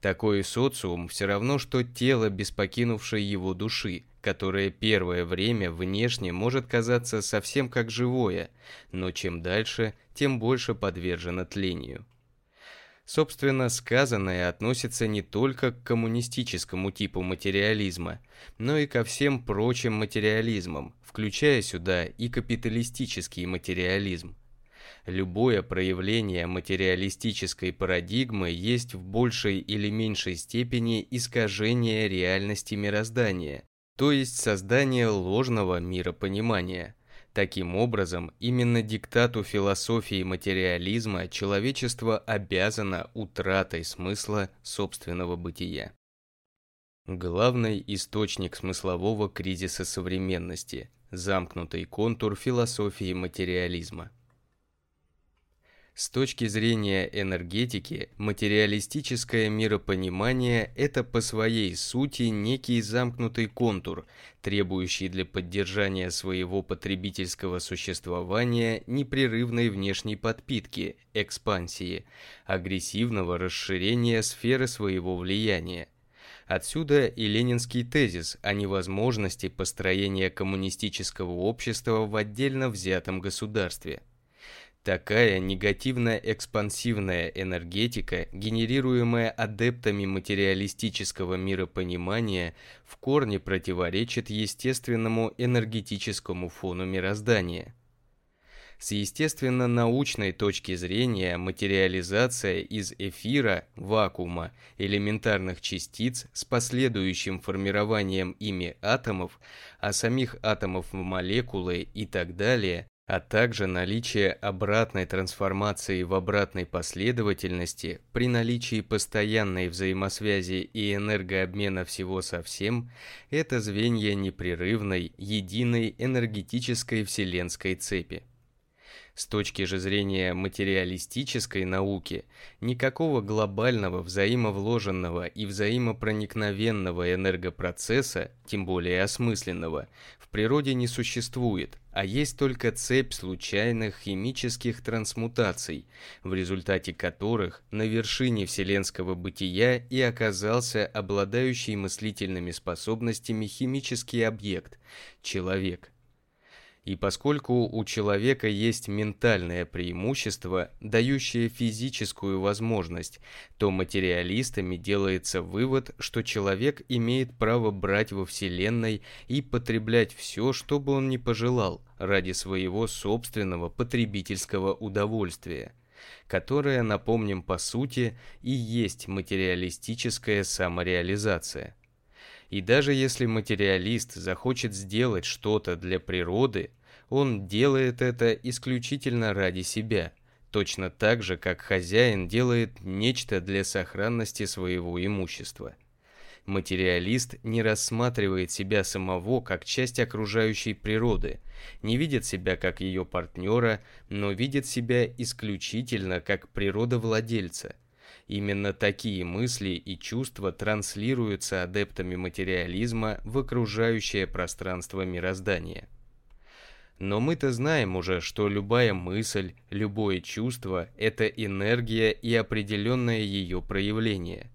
Такой социум все равно, что тело без покинувшей его души, которое первое время внешне может казаться совсем как живое, но чем дальше, тем больше подвержено тлению. Собственно, сказанное относится не только к коммунистическому типу материализма, но и ко всем прочим материализмам, включая сюда и капиталистический материализм. Любое проявление материалистической парадигмы есть в большей или меньшей степени искажение реальности мироздания, то есть создание ложного миропонимания – Таким образом, именно диктату философии материализма человечество обязано утратой смысла собственного бытия. Главный источник смыслового кризиса современности – замкнутый контур философии материализма – с точки зрения энергетики, материалистическое миропонимание – это по своей сути некий замкнутый контур, требующий для поддержания своего потребительского существования непрерывной внешней подпитки, экспансии, агрессивного расширения сферы своего влияния. Отсюда и ленинский тезис о невозможности построения коммунистического общества в отдельно взятом государстве – Такая негативно-экспансивная энергетика, генерируемая адептами материалистического миропонимания, в корне противоречит естественному энергетическому фону мироздания. С естественно-научной точки зрения материализация из эфира, вакуума, элементарных частиц с последующим формированием ими атомов, а самих атомов в молекулы и так далее а также наличие обратной трансформации в обратной последовательности при наличии постоянной взаимосвязи и энергообмена всего со всем – это звенья непрерывной, единой энергетической вселенской цепи. С точки же зрения материалистической науки, никакого глобального взаимовложенного и взаимопроникновенного энергопроцесса, тем более осмысленного, природе не существует, а есть только цепь случайных химических трансмутаций, в результате которых на вершине вселенского бытия и оказался обладающий мыслительными способностями химический объект – человек – и поскольку у человека есть ментальное преимущество, дающее физическую возможность, то материалистами делается вывод, что человек имеет право брать во Вселенной и потреблять все, что бы он ни пожелал, ради своего собственного потребительского удовольствия которое, напомним по сути, и есть материалистическая самореализация. И даже если материалист захочет сделать что-то для природы, он делает это исключительно ради себя, точно так же, как хозяин делает нечто для сохранности своего имущества. Материалист не рассматривает себя самого как часть окружающей природы, не видит себя как ее партнера, но видит себя исключительно как природовладельца – Именно такие мысли и чувства транслируются адептами материализма в окружающее пространство мироздания. Но мы-то знаем уже, что любая мысль, любое чувство – это энергия и определенное ее проявление.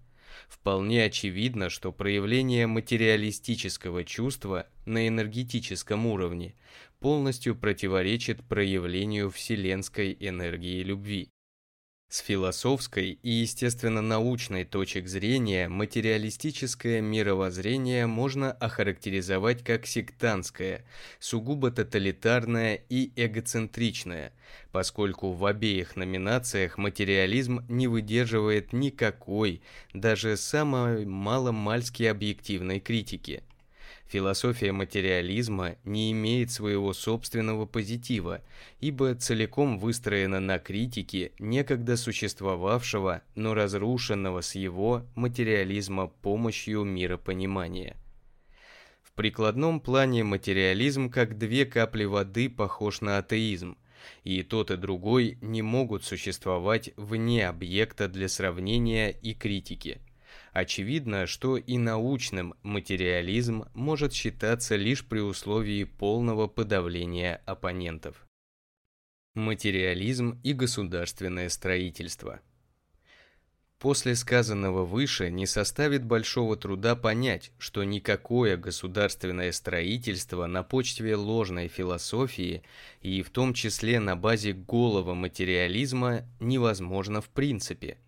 Вполне очевидно, что проявление материалистического чувства на энергетическом уровне полностью противоречит проявлению вселенской энергии любви. С философской и, естественно, научной точек зрения материалистическое мировоззрение можно охарактеризовать как сектантское, сугубо тоталитарное и эгоцентричное, поскольку в обеих номинациях материализм не выдерживает никакой, даже самой маломальски объективной критики – Философия материализма не имеет своего собственного позитива, ибо целиком выстроена на критике некогда существовавшего, но разрушенного с его материализма помощью миропонимания. В прикладном плане материализм как две капли воды похож на атеизм, и тот и другой не могут существовать вне объекта для сравнения и критики – Очевидно, что и научным материализм может считаться лишь при условии полного подавления оппонентов. Материализм и государственное строительство После сказанного выше не составит большого труда понять, что никакое государственное строительство на почве ложной философии и в том числе на базе голого материализма невозможно в принципе –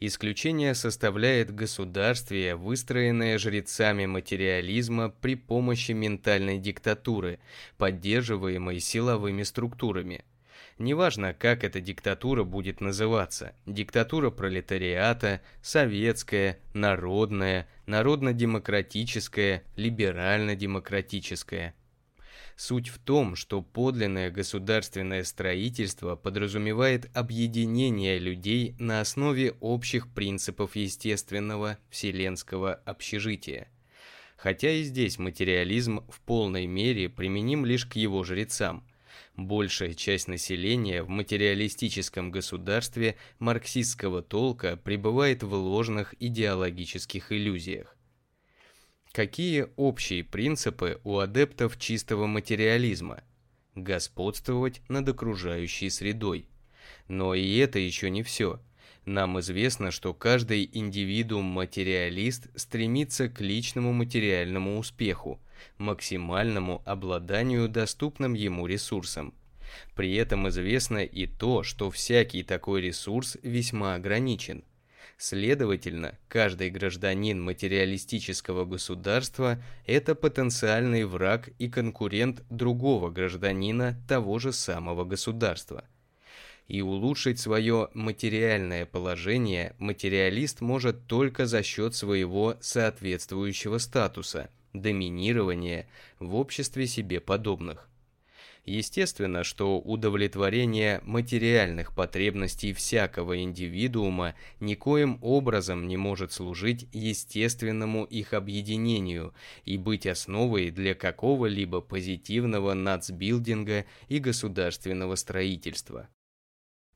Исключение составляет государствие, выстроенное жрецами материализма при помощи ментальной диктатуры, поддерживаемой силовыми структурами. Неважно, как эта диктатура будет называться – диктатура пролетариата, советская, народная, народно-демократическая, либерально-демократическая – Суть в том, что подлинное государственное строительство подразумевает объединение людей на основе общих принципов естественного вселенского общежития. Хотя и здесь материализм в полной мере применим лишь к его жрецам. Большая часть населения в материалистическом государстве марксистского толка пребывает в ложных идеологических иллюзиях. Какие общие принципы у адептов чистого материализма? Господствовать над окружающей средой. Но и это еще не все. Нам известно, что каждый индивидуум-материалист стремится к личному материальному успеху, максимальному обладанию доступным ему ресурсом. При этом известно и то, что всякий такой ресурс весьма ограничен. Следовательно, каждый гражданин материалистического государства – это потенциальный враг и конкурент другого гражданина того же самого государства. И улучшить свое материальное положение материалист может только за счет своего соответствующего статуса – доминирования в обществе себе подобных. Естественно, что удовлетворение материальных потребностей всякого индивидуума никоим образом не может служить естественному их объединению и быть основой для какого-либо позитивного нацбилдинга и государственного строительства.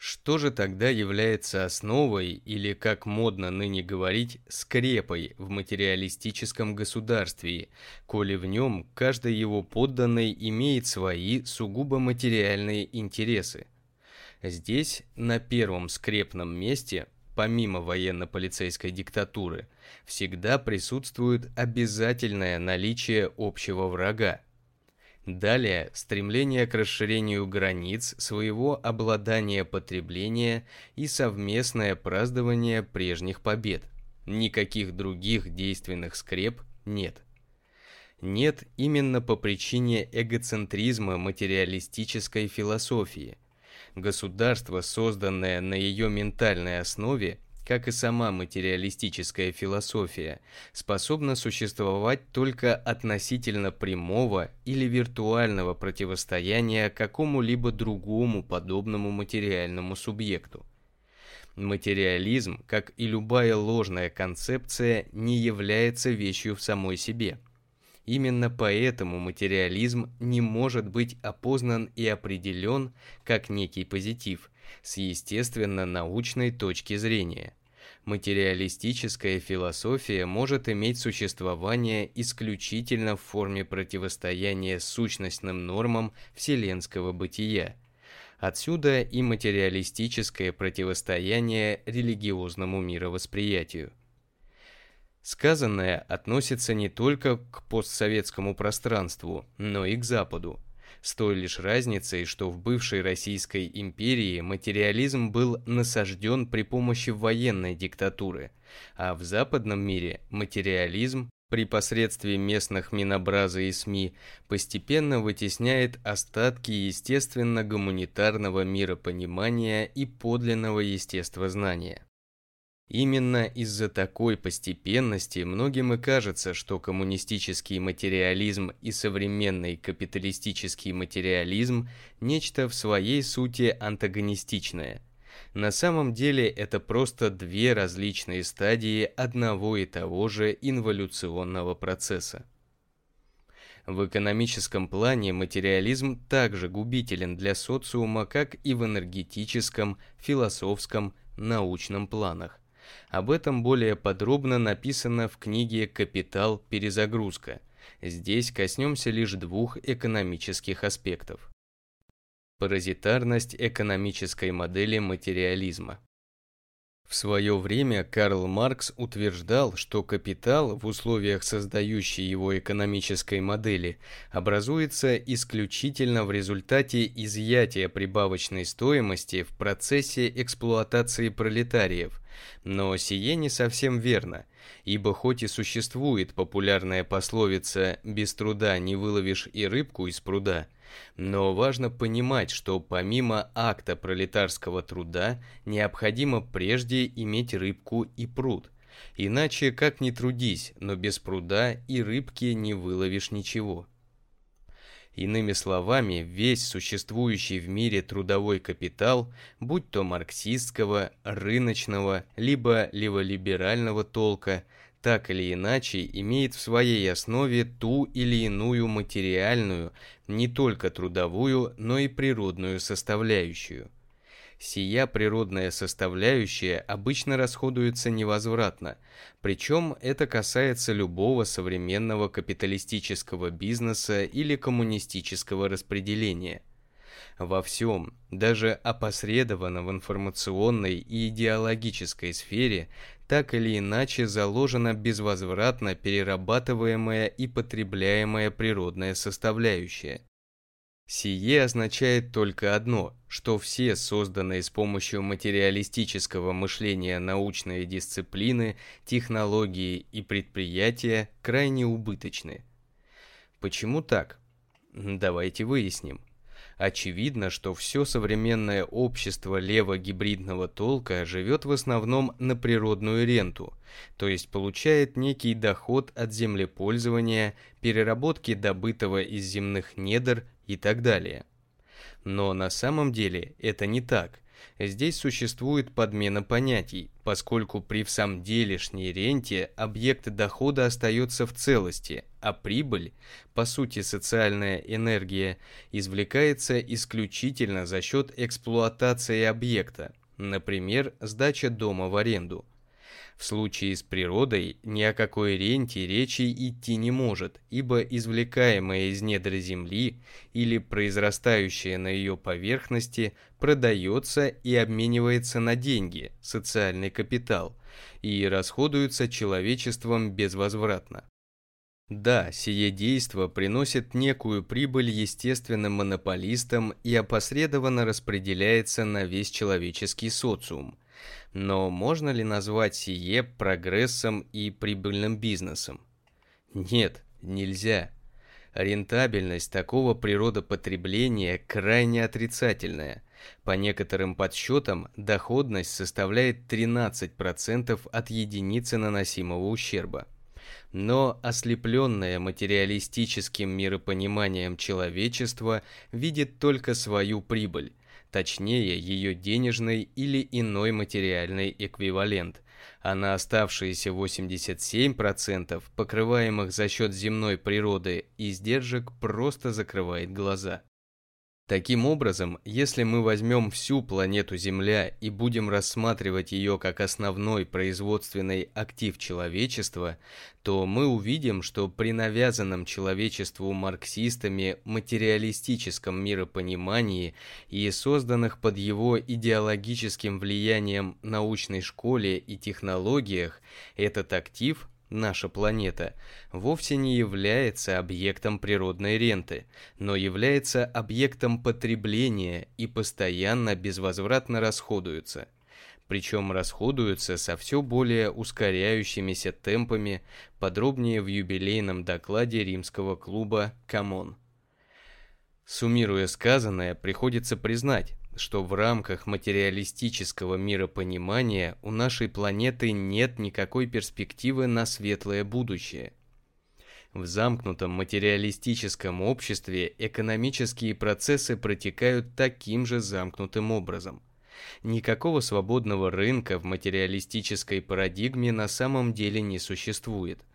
Что же тогда является основой, или, как модно ныне говорить, скрепой в материалистическом государстве, коли в нем каждый его подданный имеет свои сугубо материальные интересы? Здесь, на первом скрепном месте, помимо военно-полицейской диктатуры, всегда присутствует обязательное наличие общего врага, Далее, стремление к расширению границ своего обладания потребления и совместное празднование прежних побед. Никаких других действенных скреп нет. Нет именно по причине эгоцентризма материалистической философии. Государство, созданное на ее ментальной основе, как и сама материалистическая философия, способна существовать только относительно прямого или виртуального противостояния какому-либо другому подобному материальному субъекту. Материализм, как и любая ложная концепция, не является вещью в самой себе. Именно поэтому материализм не может быть опознан и определен как некий позитив – с естественно-научной точки зрения. Материалистическая философия может иметь существование исключительно в форме противостояния сущностным нормам вселенского бытия. Отсюда и материалистическое противостояние религиозному мировосприятию. Сказанное относится не только к постсоветскому пространству, но и к Западу с той лишь разницей, что в бывшей Российской империи материализм был насажден при помощи военной диктатуры, а в западном мире материализм при посредстве местных Минобраза и СМИ постепенно вытесняет остатки естественно-гуманитарного миропонимания и подлинного естествознания. Именно из-за такой постепенности многим и кажется, что коммунистический материализм и современный капиталистический материализм – нечто в своей сути антагонистичное. На самом деле это просто две различные стадии одного и того же инволюционного процесса. В экономическом плане материализм также губителен для социума, как и в энергетическом, философском, научном планах. Об этом более подробно написано в книге «Капитал. Перезагрузка». Здесь коснемся лишь двух экономических аспектов. Паразитарность экономической модели материализма. В свое время Карл Маркс утверждал, что капитал в условиях создающей его экономической модели образуется исключительно в результате изъятия прибавочной стоимости в процессе эксплуатации пролетариев. Но сие не совсем верно, ибо хоть и существует популярная пословица «без труда не выловишь и рыбку из пруда», но важно понимать, что помимо акта пролетарского труда необходимо прежде иметь рыбку и пруд. Иначе как ни трудись, но без пруда и рыбки не выловишь ничего. Иными словами, весь существующий в мире трудовой капитал, будь то марксистского, рыночного, либо леволиберального толка, так или иначе имеет в своей основе ту или иную материальную, не только трудовую, но и природную составляющую. Сия природная составляющая обычно расходуется невозвратно, причем это касается любого современного капиталистического бизнеса или коммунистического распределения – во всем, даже опосредованно в информационной и идеологической сфере, так или иначе заложена безвозвратно перерабатываемая и потребляемая природная составляющая. Сие означает только одно, что все созданные с помощью материалистического мышления научные дисциплины, технологии и предприятия крайне убыточны. Почему так? Давайте выясним. Очевидно, что все современное общество лево-гибридного толка живет в основном на природную ренту, то есть получает некий доход от землепользования, переработки добытого из земных недр и так далее. Но на самом деле это не так. Здесь существует подмена понятий, поскольку при всамделишней ренте объект дохода остается в целости, а прибыль, по сути социальная энергия, извлекается исключительно за счет эксплуатации объекта, например, сдача дома в аренду. В случае с природой ни о какой ренте речи идти не может, ибо извлекаемое из недр земли или произрастающее на ее поверхности продается и обменивается на деньги, социальный капитал, и расходуется человечеством безвозвратно. Да, сие действо приносит некую прибыль естественным монополистам и опосредованно распределяется на весь человеческий социум – но можно ли назвать сие прогрессом и прибыльным бизнесом? Нет, нельзя. Рентабельность такого природопотребления крайне отрицательная. По некоторым подсчетам, доходность составляет 13% от единицы наносимого ущерба. Но ослепленное материалистическим миропониманием человечество видит только свою прибыль, точнее ее денежный или иной материальный эквивалент, а на оставшиеся 87%, покрываемых за счет земной природы издержек, просто закрывает глаза. Таким образом, если мы возьмем всю планету Земля и будем рассматривать ее как основной производственный актив человечества, то мы увидим, что при навязанном человечеству марксистами материалистическом миропонимании и созданных под его идеологическим влиянием научной школе и технологиях, этот актив наша планета, вовсе не является объектом природной ренты, но является объектом потребления и постоянно безвозвратно расходуется. Причем расходуются со все более ускоряющимися темпами, подробнее в юбилейном докладе Римского клуба «Come On». Суммируя сказанное, приходится признать, что в рамках материалистического миропонимания у нашей планеты нет никакой перспективы на светлое будущее. В замкнутом материалистическом обществе экономические процессы протекают таким же замкнутым образом. Никакого свободного рынка в материалистической парадигме на самом деле не существует –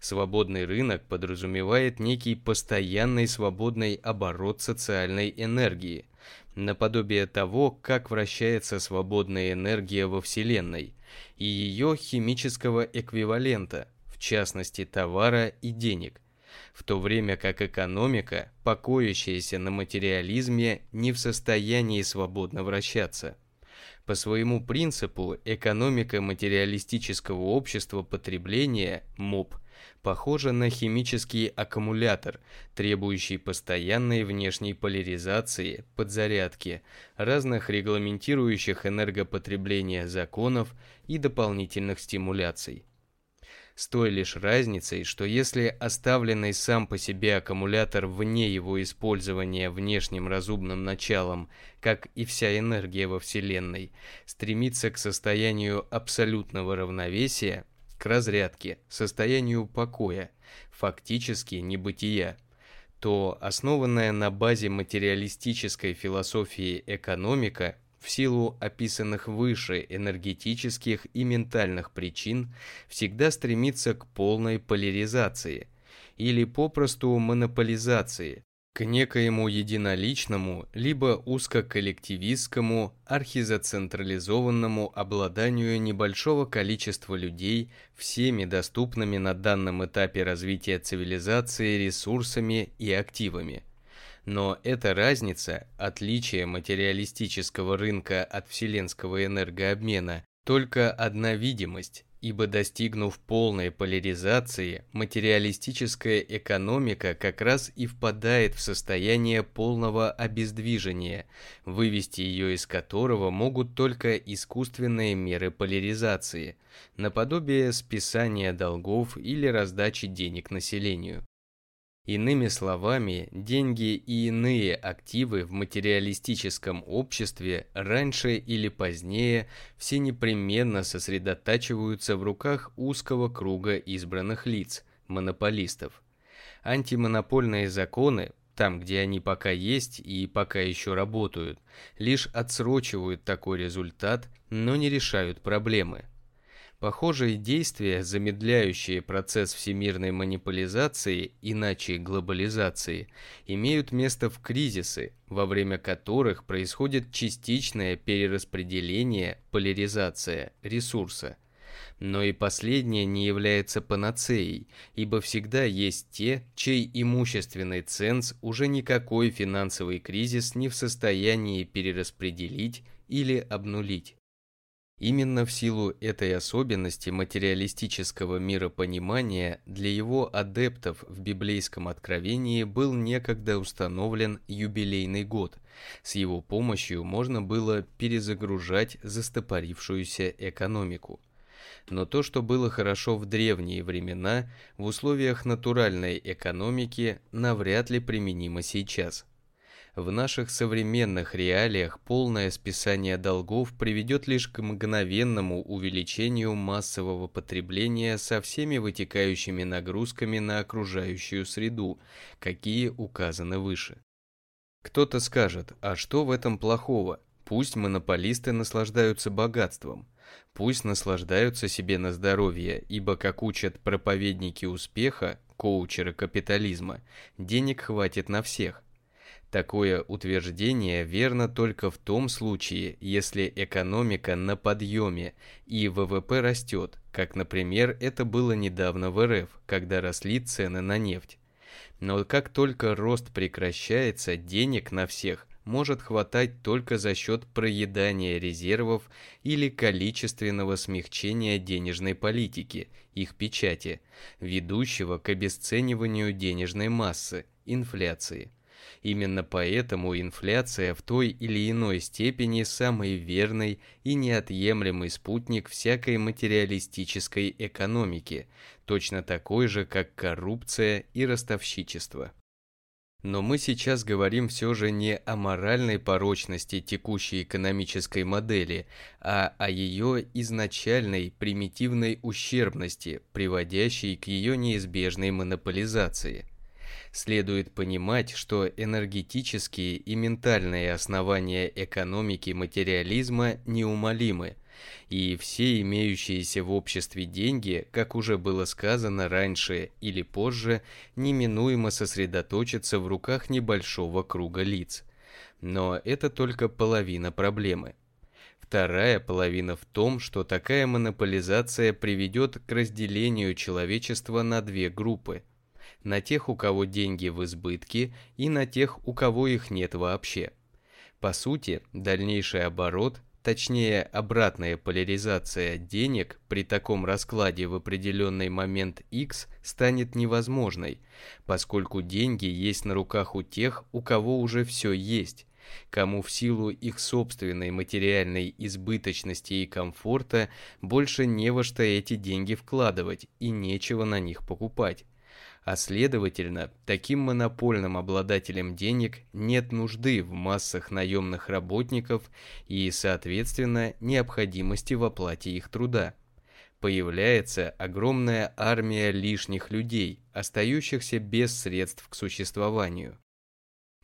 Свободный рынок подразумевает некий постоянный свободный оборот социальной энергии, наподобие того, как вращается свободная энергия во Вселенной, и ее химического эквивалента, в частности товара и денег, в то время как экономика, покоящаяся на материализме, не в состоянии свободно вращаться. По своему принципу экономика материалистического общества потребления МОП похожа на химический аккумулятор, требующий постоянной внешней поляризации, подзарядки, разных регламентирующих энергопотребление законов и дополнительных стимуляций. С той лишь разницей, что если оставленный сам по себе аккумулятор вне его использования внешним разумным началом, как и вся энергия во Вселенной, стремится к состоянию абсолютного равновесия, к разрядке, состоянию покоя, фактически небытия, то основанная на базе материалистической философии экономика в силу описанных выше энергетических и ментальных причин всегда стремится к полной поляризации или попросту монополизации, к некоему единоличному, либо узкоколлективистскому, архизоцентрализованному обладанию небольшого количества людей всеми доступными на данном этапе развития цивилизации ресурсами и активами. Но эта разница, отличие материалистического рынка от вселенского энергообмена, только одна видимость, ибо достигнув полной поляризации, материалистическая экономика как раз и впадает в состояние полного обездвижения, вывести ее из которого могут только искусственные меры поляризации, наподобие списания долгов или раздачи денег населению. Иными словами, деньги и иные активы в материалистическом обществе раньше или позднее все непременно сосредотачиваются в руках узкого круга избранных лиц, монополистов. Антимонопольные законы, там, где они пока есть и пока еще работают, лишь отсрочивают такой результат, но не решают проблемы. Похожие действия, замедляющие процесс всемирной манипулизации, иначе глобализации, имеют место в кризисы, во время которых происходит частичное перераспределение, поляризация ресурса. Но и последнее не является панацеей, ибо всегда есть те, чей имущественный ценз уже никакой финансовый кризис не в состоянии перераспределить или обнулить. Именно в силу этой особенности материалистического миропонимания для его адептов в библейском откровении был некогда установлен юбилейный год. С его помощью можно было перезагружать застопорившуюся экономику. Но то, что было хорошо в древние времена, в условиях натуральной экономики навряд ли применимо сейчас – в наших современных реалиях полное списание долгов приведет лишь к мгновенному увеличению массового потребления со всеми вытекающими нагрузками на окружающую среду, какие указаны выше. Кто-то скажет, а что в этом плохого? Пусть монополисты наслаждаются богатством. Пусть наслаждаются себе на здоровье, ибо, как учат проповедники успеха, коучеры капитализма, денег хватит на всех. Такое утверждение верно только в том случае, если экономика на подъеме и ВВП растет, как, например, это было недавно в РФ, когда росли цены на нефть. Но как только рост прекращается, денег на всех может хватать только за счет проедания резервов или количественного смягчения денежной политики, их печати, ведущего к обесцениванию денежной массы, инфляции. Именно поэтому инфляция в той или иной степени самый верный и неотъемлемый спутник всякой материалистической экономики, точно такой же, как коррупция и ростовщичество. Но мы сейчас говорим все же не о моральной порочности текущей экономической модели, а о ее изначальной примитивной ущербности, приводящей к ее неизбежной монополизации. Следует понимать, что энергетические и ментальные основания экономики материализма неумолимы – и все имеющиеся в обществе деньги, как уже было сказано раньше или позже, неминуемо сосредоточатся в руках небольшого круга лиц. Но это только половина проблемы. Вторая половина в том, что такая монополизация приведет к разделению человечества на две группы. На тех, у кого деньги в избытке, и на тех, у кого их нет вообще. По сути, дальнейший оборот точнее обратная поляризация денег при таком раскладе в определенный момент X станет невозможной, поскольку деньги есть на руках у тех, у кого уже все есть, кому в силу их собственной материальной избыточности и комфорта больше не во что эти деньги вкладывать и нечего на них покупать а следовательно, таким монопольным обладателям денег нет нужды в массах наемных работников и, соответственно, необходимости в оплате их труда. Появляется огромная армия лишних людей, остающихся без средств к существованию.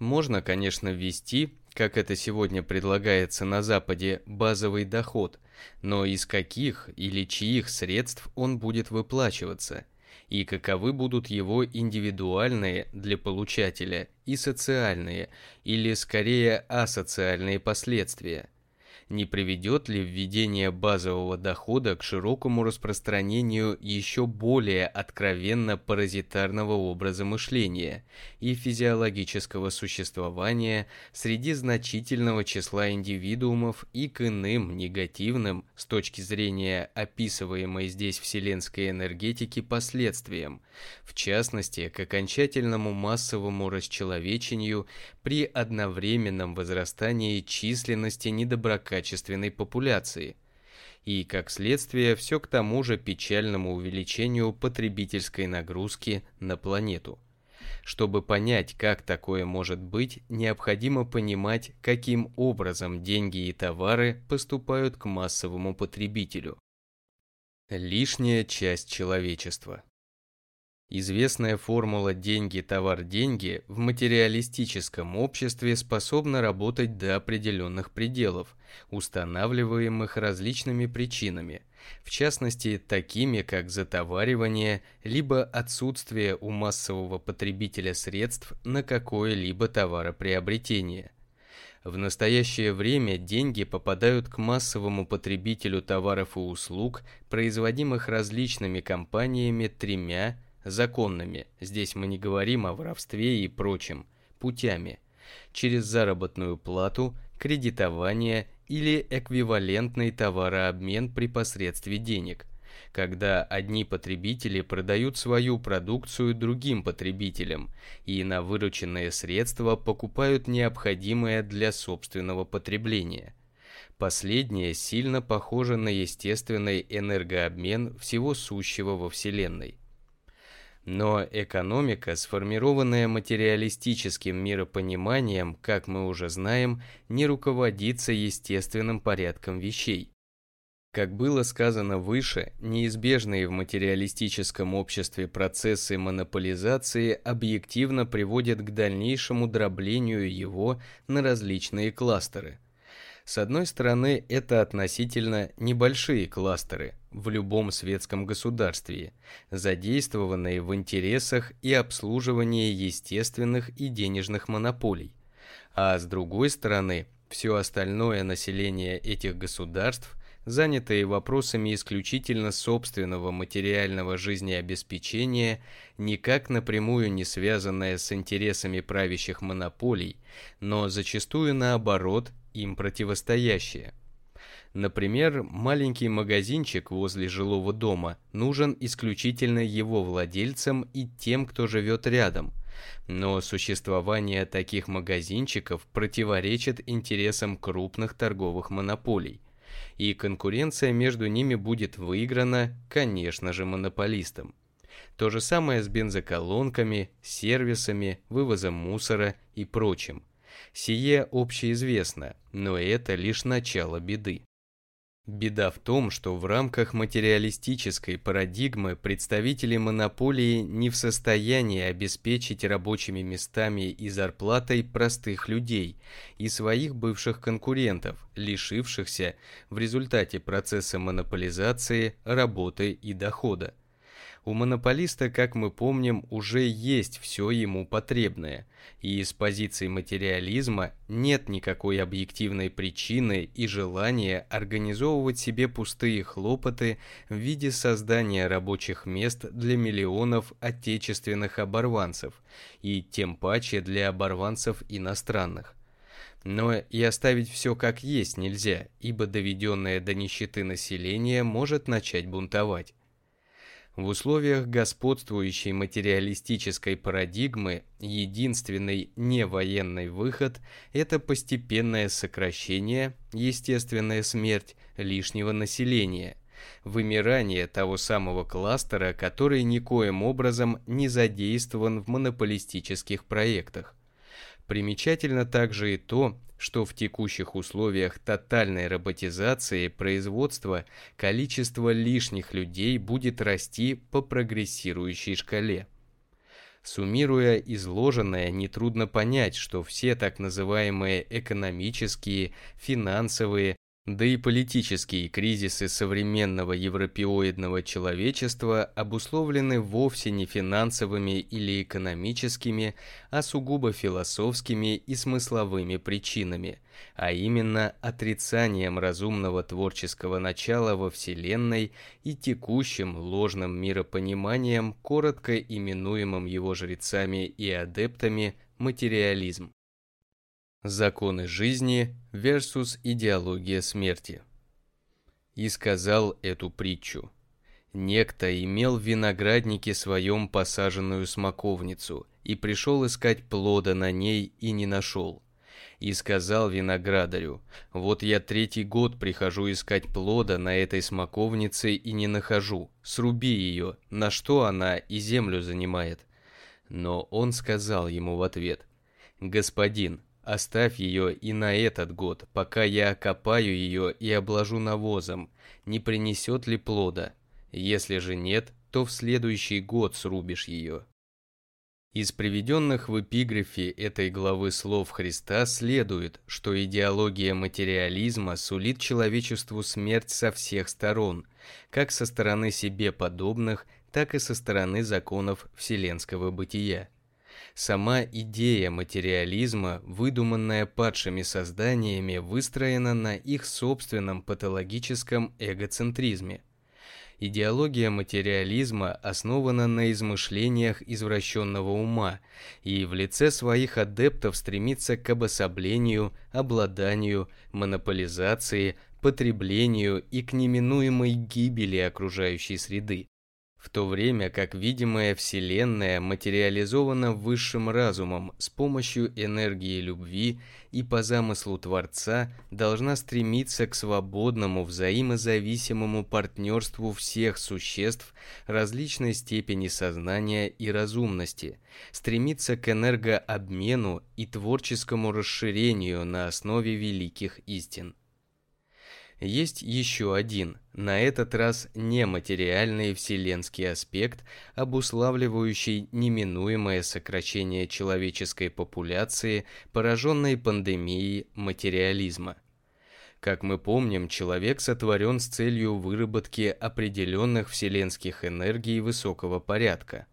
Можно, конечно, ввести, как это сегодня предлагается на Западе, базовый доход, но из каких или чьих средств он будет выплачиваться – и каковы будут его индивидуальные для получателя и социальные, или скорее асоциальные последствия не приведет ли введение базового дохода к широкому распространению еще более откровенно паразитарного образа мышления и физиологического существования среди значительного числа индивидуумов и к иным негативным с точки зрения описываемой здесь вселенской энергетики последствиям, в частности к окончательному массовому расчеловечению при одновременном возрастании численности недоброкачественной популяции и, как следствие, все к тому же печальному увеличению потребительской нагрузки на планету. Чтобы понять, как такое может быть, необходимо понимать, каким образом деньги и товары поступают к массовому потребителю. Лишняя часть человечества. Известная формула «деньги, товар, деньги» в материалистическом обществе способна работать до определенных пределов, устанавливаемых различными причинами, в частности, такими как затоваривание, либо отсутствие у массового потребителя средств на какое-либо товароприобретение. В настоящее время деньги попадают к массовому потребителю товаров и услуг, производимых различными компаниями тремя законными, здесь мы не говорим о воровстве и прочем, путями, через заработную плату, кредитование или эквивалентный товарообмен при посредстве денег, когда одни потребители продают свою продукцию другим потребителям и на вырученные средства покупают необходимое для собственного потребления. Последнее сильно похоже на естественный энергообмен всего сущего во Вселенной. Но экономика, сформированная материалистическим миропониманием, как мы уже знаем, не руководится естественным порядком вещей. Как было сказано выше, неизбежные в материалистическом обществе процессы монополизации объективно приводят к дальнейшему дроблению его на различные кластеры. С одной стороны, это относительно небольшие кластеры в любом светском государстве, задействованные в интересах и обслуживании естественных и денежных монополий. А с другой стороны, все остальное население этих государств, занятые вопросами исключительно собственного материального жизнеобеспечения, никак напрямую не связанное с интересами правящих монополий, но зачастую наоборот им противостоящее. Например, маленький магазинчик возле жилого дома нужен исключительно его владельцам и тем, кто живет рядом. Но существование таких магазинчиков противоречит интересам крупных торговых монополий. И конкуренция между ними будет выиграна, конечно же, монополистом. То же самое с бензоколонками, сервисами, вывозом мусора и прочим. Сие общеизвестно, но это лишь начало беды. Беда в том, что в рамках материалистической парадигмы представители монополии не в состоянии обеспечить рабочими местами и зарплатой простых людей и своих бывших конкурентов, лишившихся в результате процесса монополизации работы и дохода. У монополиста, как мы помним, уже есть все ему потребное, и из позиции материализма нет никакой объективной причины и желания организовывать себе пустые хлопоты в виде создания рабочих мест для миллионов отечественных оборванцев, и тем паче для оборванцев иностранных. Но и оставить все как есть нельзя, ибо доведенное до нищеты население может начать бунтовать. В условиях господствующей материалистической парадигмы единственный невоенный выход – это постепенное сокращение, естественная смерть лишнего населения, вымирание того самого кластера, который никоим образом не задействован в монополистических проектах. Примечательно также и то, что в текущих условиях тотальной роботизации производства количество лишних людей будет расти по прогрессирующей шкале. Суммируя изложенное, нетрудно понять, что все так называемые экономические, финансовые, да и политические кризисы современного европеоидного человечества обусловлены вовсе не финансовыми или экономическими, а сугубо философскими и смысловыми причинами, а именно отрицанием разумного творческого начала во Вселенной и текущим ложным миропониманием, коротко именуемым его жрецами и адептами, материализм. Законы жизни versus идеология смерти. И сказал эту притчу. Некто имел в винограднике своем посаженную смоковницу, и пришел искать плода на ней и не нашел. И сказал виноградарю, вот я третий год прихожу искать плода на этой смоковнице и не нахожу, сруби ее, на что она и землю занимает. Но он сказал ему в ответ, господин, Оставь ее и на этот год, пока я окопаю ее и обложу навозом, не принесет ли плода. Если же нет, то в следующий год срубишь ее. Из приведенных в эпиграфе этой главы слов Христа следует, что идеология материализма сулит человечеству смерть со всех сторон, как со стороны себе подобных, так и со стороны законов вселенского бытия. Сама идея материализма, выдуманная падшими созданиями, выстроена на их собственном патологическом эгоцентризме. Идеология материализма основана на измышлениях извращенного ума и в лице своих адептов стремится к обособлению, обладанию, монополизации, потреблению и к неминуемой гибели окружающей среды в то время как видимая Вселенная материализована высшим разумом с помощью энергии любви и по замыслу Творца должна стремиться к свободному взаимозависимому партнерству всех существ различной степени сознания и разумности, стремиться к энергообмену и творческому расширению на основе великих истин. Есть еще один, на этот раз нематериальный вселенский аспект, обуславливающий неминуемое сокращение человеческой популяции, пораженной пандемией материализма. Как мы помним, человек сотворен с целью выработки определенных вселенских энергий высокого порядка.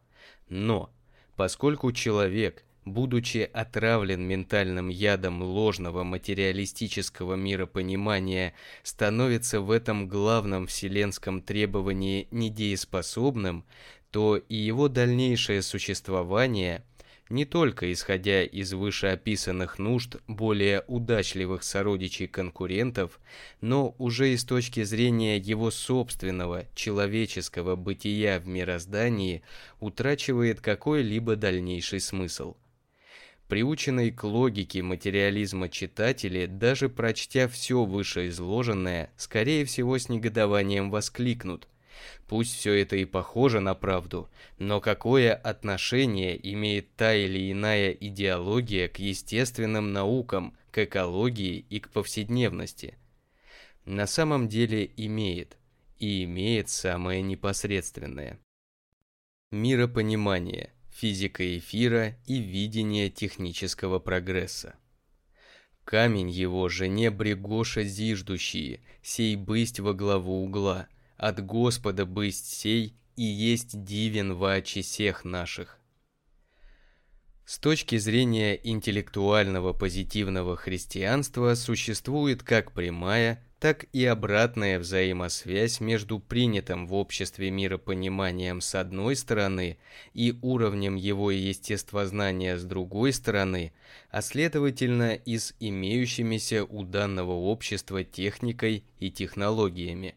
Но, поскольку человек – будучи отравлен ментальным ядом ложного материалистического миропонимания, становится в этом главном вселенском требовании недееспособным, то и его дальнейшее существование, не только исходя из вышеописанных нужд более удачливых сородичей-конкурентов, но уже и с точки зрения его собственного человеческого бытия в мироздании, утрачивает какой-либо дальнейший смысл. Приученные к логике материализма читатели, даже прочтя все вышеизложенное, скорее всего с негодованием воскликнут. Пусть все это и похоже на правду, но какое отношение имеет та или иная идеология к естественным наукам, к экологии и к повседневности? На самом деле имеет, и имеет самое непосредственное. Миропонимание, физика эфира и видение технического прогресса. Камень его жене Брегоша зиждущие, сей бысть во главу угла – от Господа бысть сей и есть дивен воочи всех наших. С точки зрения интеллектуального позитивного христианства существует как прямая, так и обратная взаимосвязь между принятым в обществе миропониманием с одной стороны и уровнем его естествознания с другой стороны, а следовательно и с имеющимися у данного общества техникой и технологиями.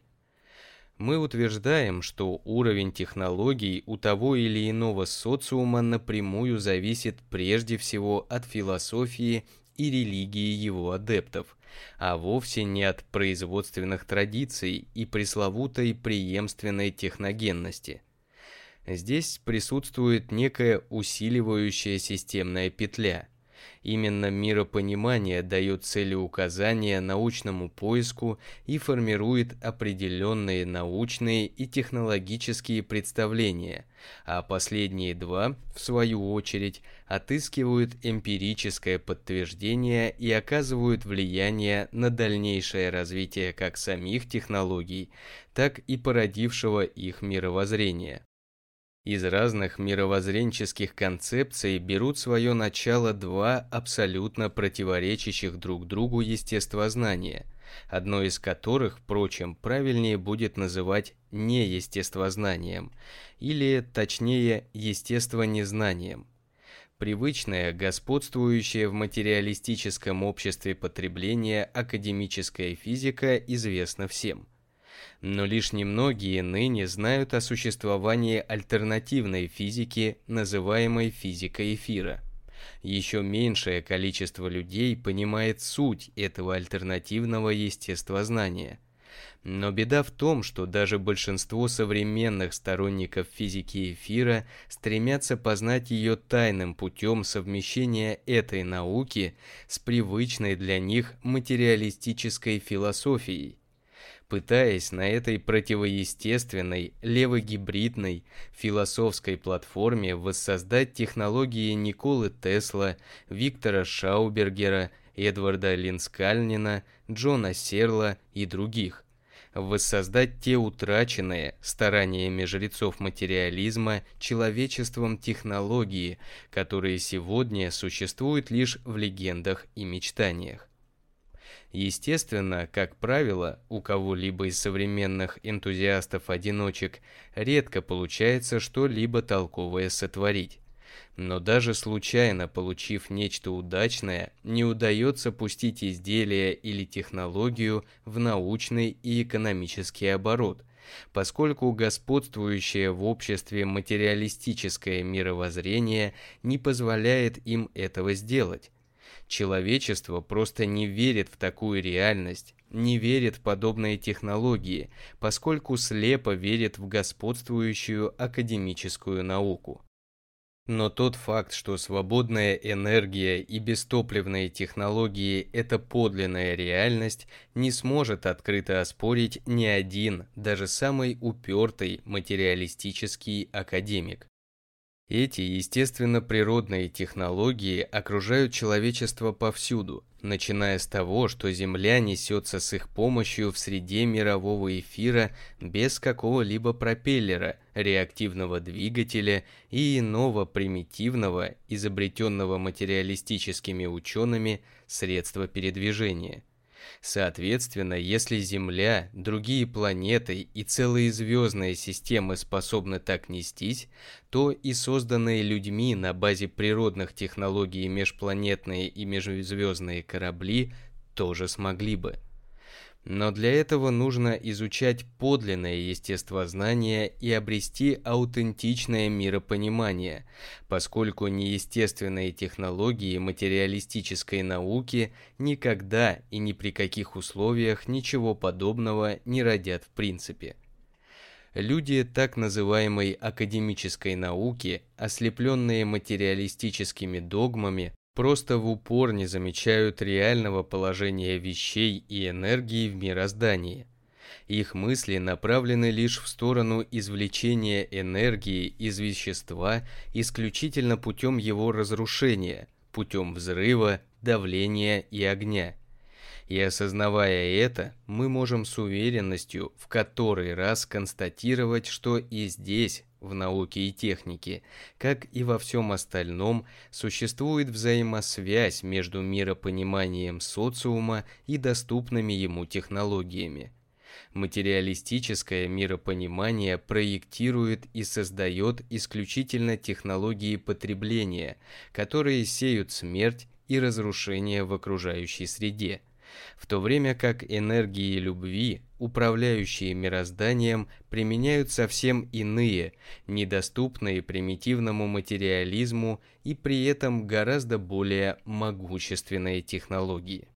Мы утверждаем, что уровень технологий у того или иного социума напрямую зависит прежде всего от философии и религии его адептов, а вовсе не от производственных традиций и пресловутой преемственной техногенности. Здесь присутствует некая усиливающая системная петля – Именно миропонимание дает целеуказания научному поиску и формирует определенные научные и технологические представления, а последние два, в свою очередь, отыскивают эмпирическое подтверждение и оказывают влияние на дальнейшее развитие как самих технологий, так и породившего их мировоззрения. Из разных мировоззренческих концепций берут свое начало два абсолютно противоречащих друг другу естествознания, одно из которых, впрочем, правильнее будет называть неестествознанием, или, точнее, естествонезнанием. Привычное, господствующее в материалистическом обществе потребление академическая физика известна всем но лишь немногие ныне знают о существовании альтернативной физики, называемой физикой эфира. Еще меньшее количество людей понимает суть этого альтернативного естествознания. Но беда в том, что даже большинство современных сторонников физики эфира стремятся познать ее тайным путем совмещения этой науки с привычной для них материалистической философией, пытаясь на этой противоестественной, левогибридной, философской платформе воссоздать технологии Николы Тесла, Виктора Шаубергера, Эдварда Линскальнина, Джона Серла и других, воссоздать те утраченные стараниями жрецов материализма человечеством технологии, которые сегодня существуют лишь в легендах и мечтаниях. Естественно, как правило, у кого-либо из современных энтузиастов-одиночек редко получается что-либо толковое сотворить. Но даже случайно получив нечто удачное, не удается пустить изделие или технологию в научный и экономический оборот, поскольку господствующее в обществе материалистическое мировоззрение не позволяет им этого сделать. Человечество просто не верит в такую реальность, не верит в подобные технологии, поскольку слепо верит в господствующую академическую науку. Но тот факт, что свободная энергия и бестопливные технологии – это подлинная реальность, не сможет открыто оспорить ни один, даже самый упертый материалистический академик. Эти естественно-природные технологии окружают человечество повсюду, начиная с того, что Земля несется с их помощью в среде мирового эфира без какого-либо пропеллера, реактивного двигателя и иного примитивного, изобретенного материалистическими учеными, средства передвижения – Соответственно, если Земля, другие планеты и целые звездные системы способны так нестись, то и созданные людьми на базе природных технологий межпланетные и межзвездные корабли тоже смогли бы. Но для этого нужно изучать подлинное естествознание и обрести аутентичное миропонимание, поскольку неестественные технологии материалистической науки никогда и ни при каких условиях ничего подобного не родят в принципе. Люди так называемой академической науки, ослепленные материалистическими догмами, просто в упор не замечают реального положения вещей и энергии в мироздании. Их мысли направлены лишь в сторону извлечения энергии из вещества исключительно путем его разрушения, путем взрыва, давления и огня – и осознавая это, мы можем с уверенностью в который раз констатировать, что и здесь, в науке и технике, как и во всем остальном, существует взаимосвязь между миропониманием социума и доступными ему технологиями. Материалистическое миропонимание проектирует и создает исключительно технологии потребления, которые сеют смерть и разрушение в окружающей среде – в то время как энергии любви, управляющие мирозданием, применяют совсем иные, недоступные примитивному материализму и при этом гораздо более могущественные технологии.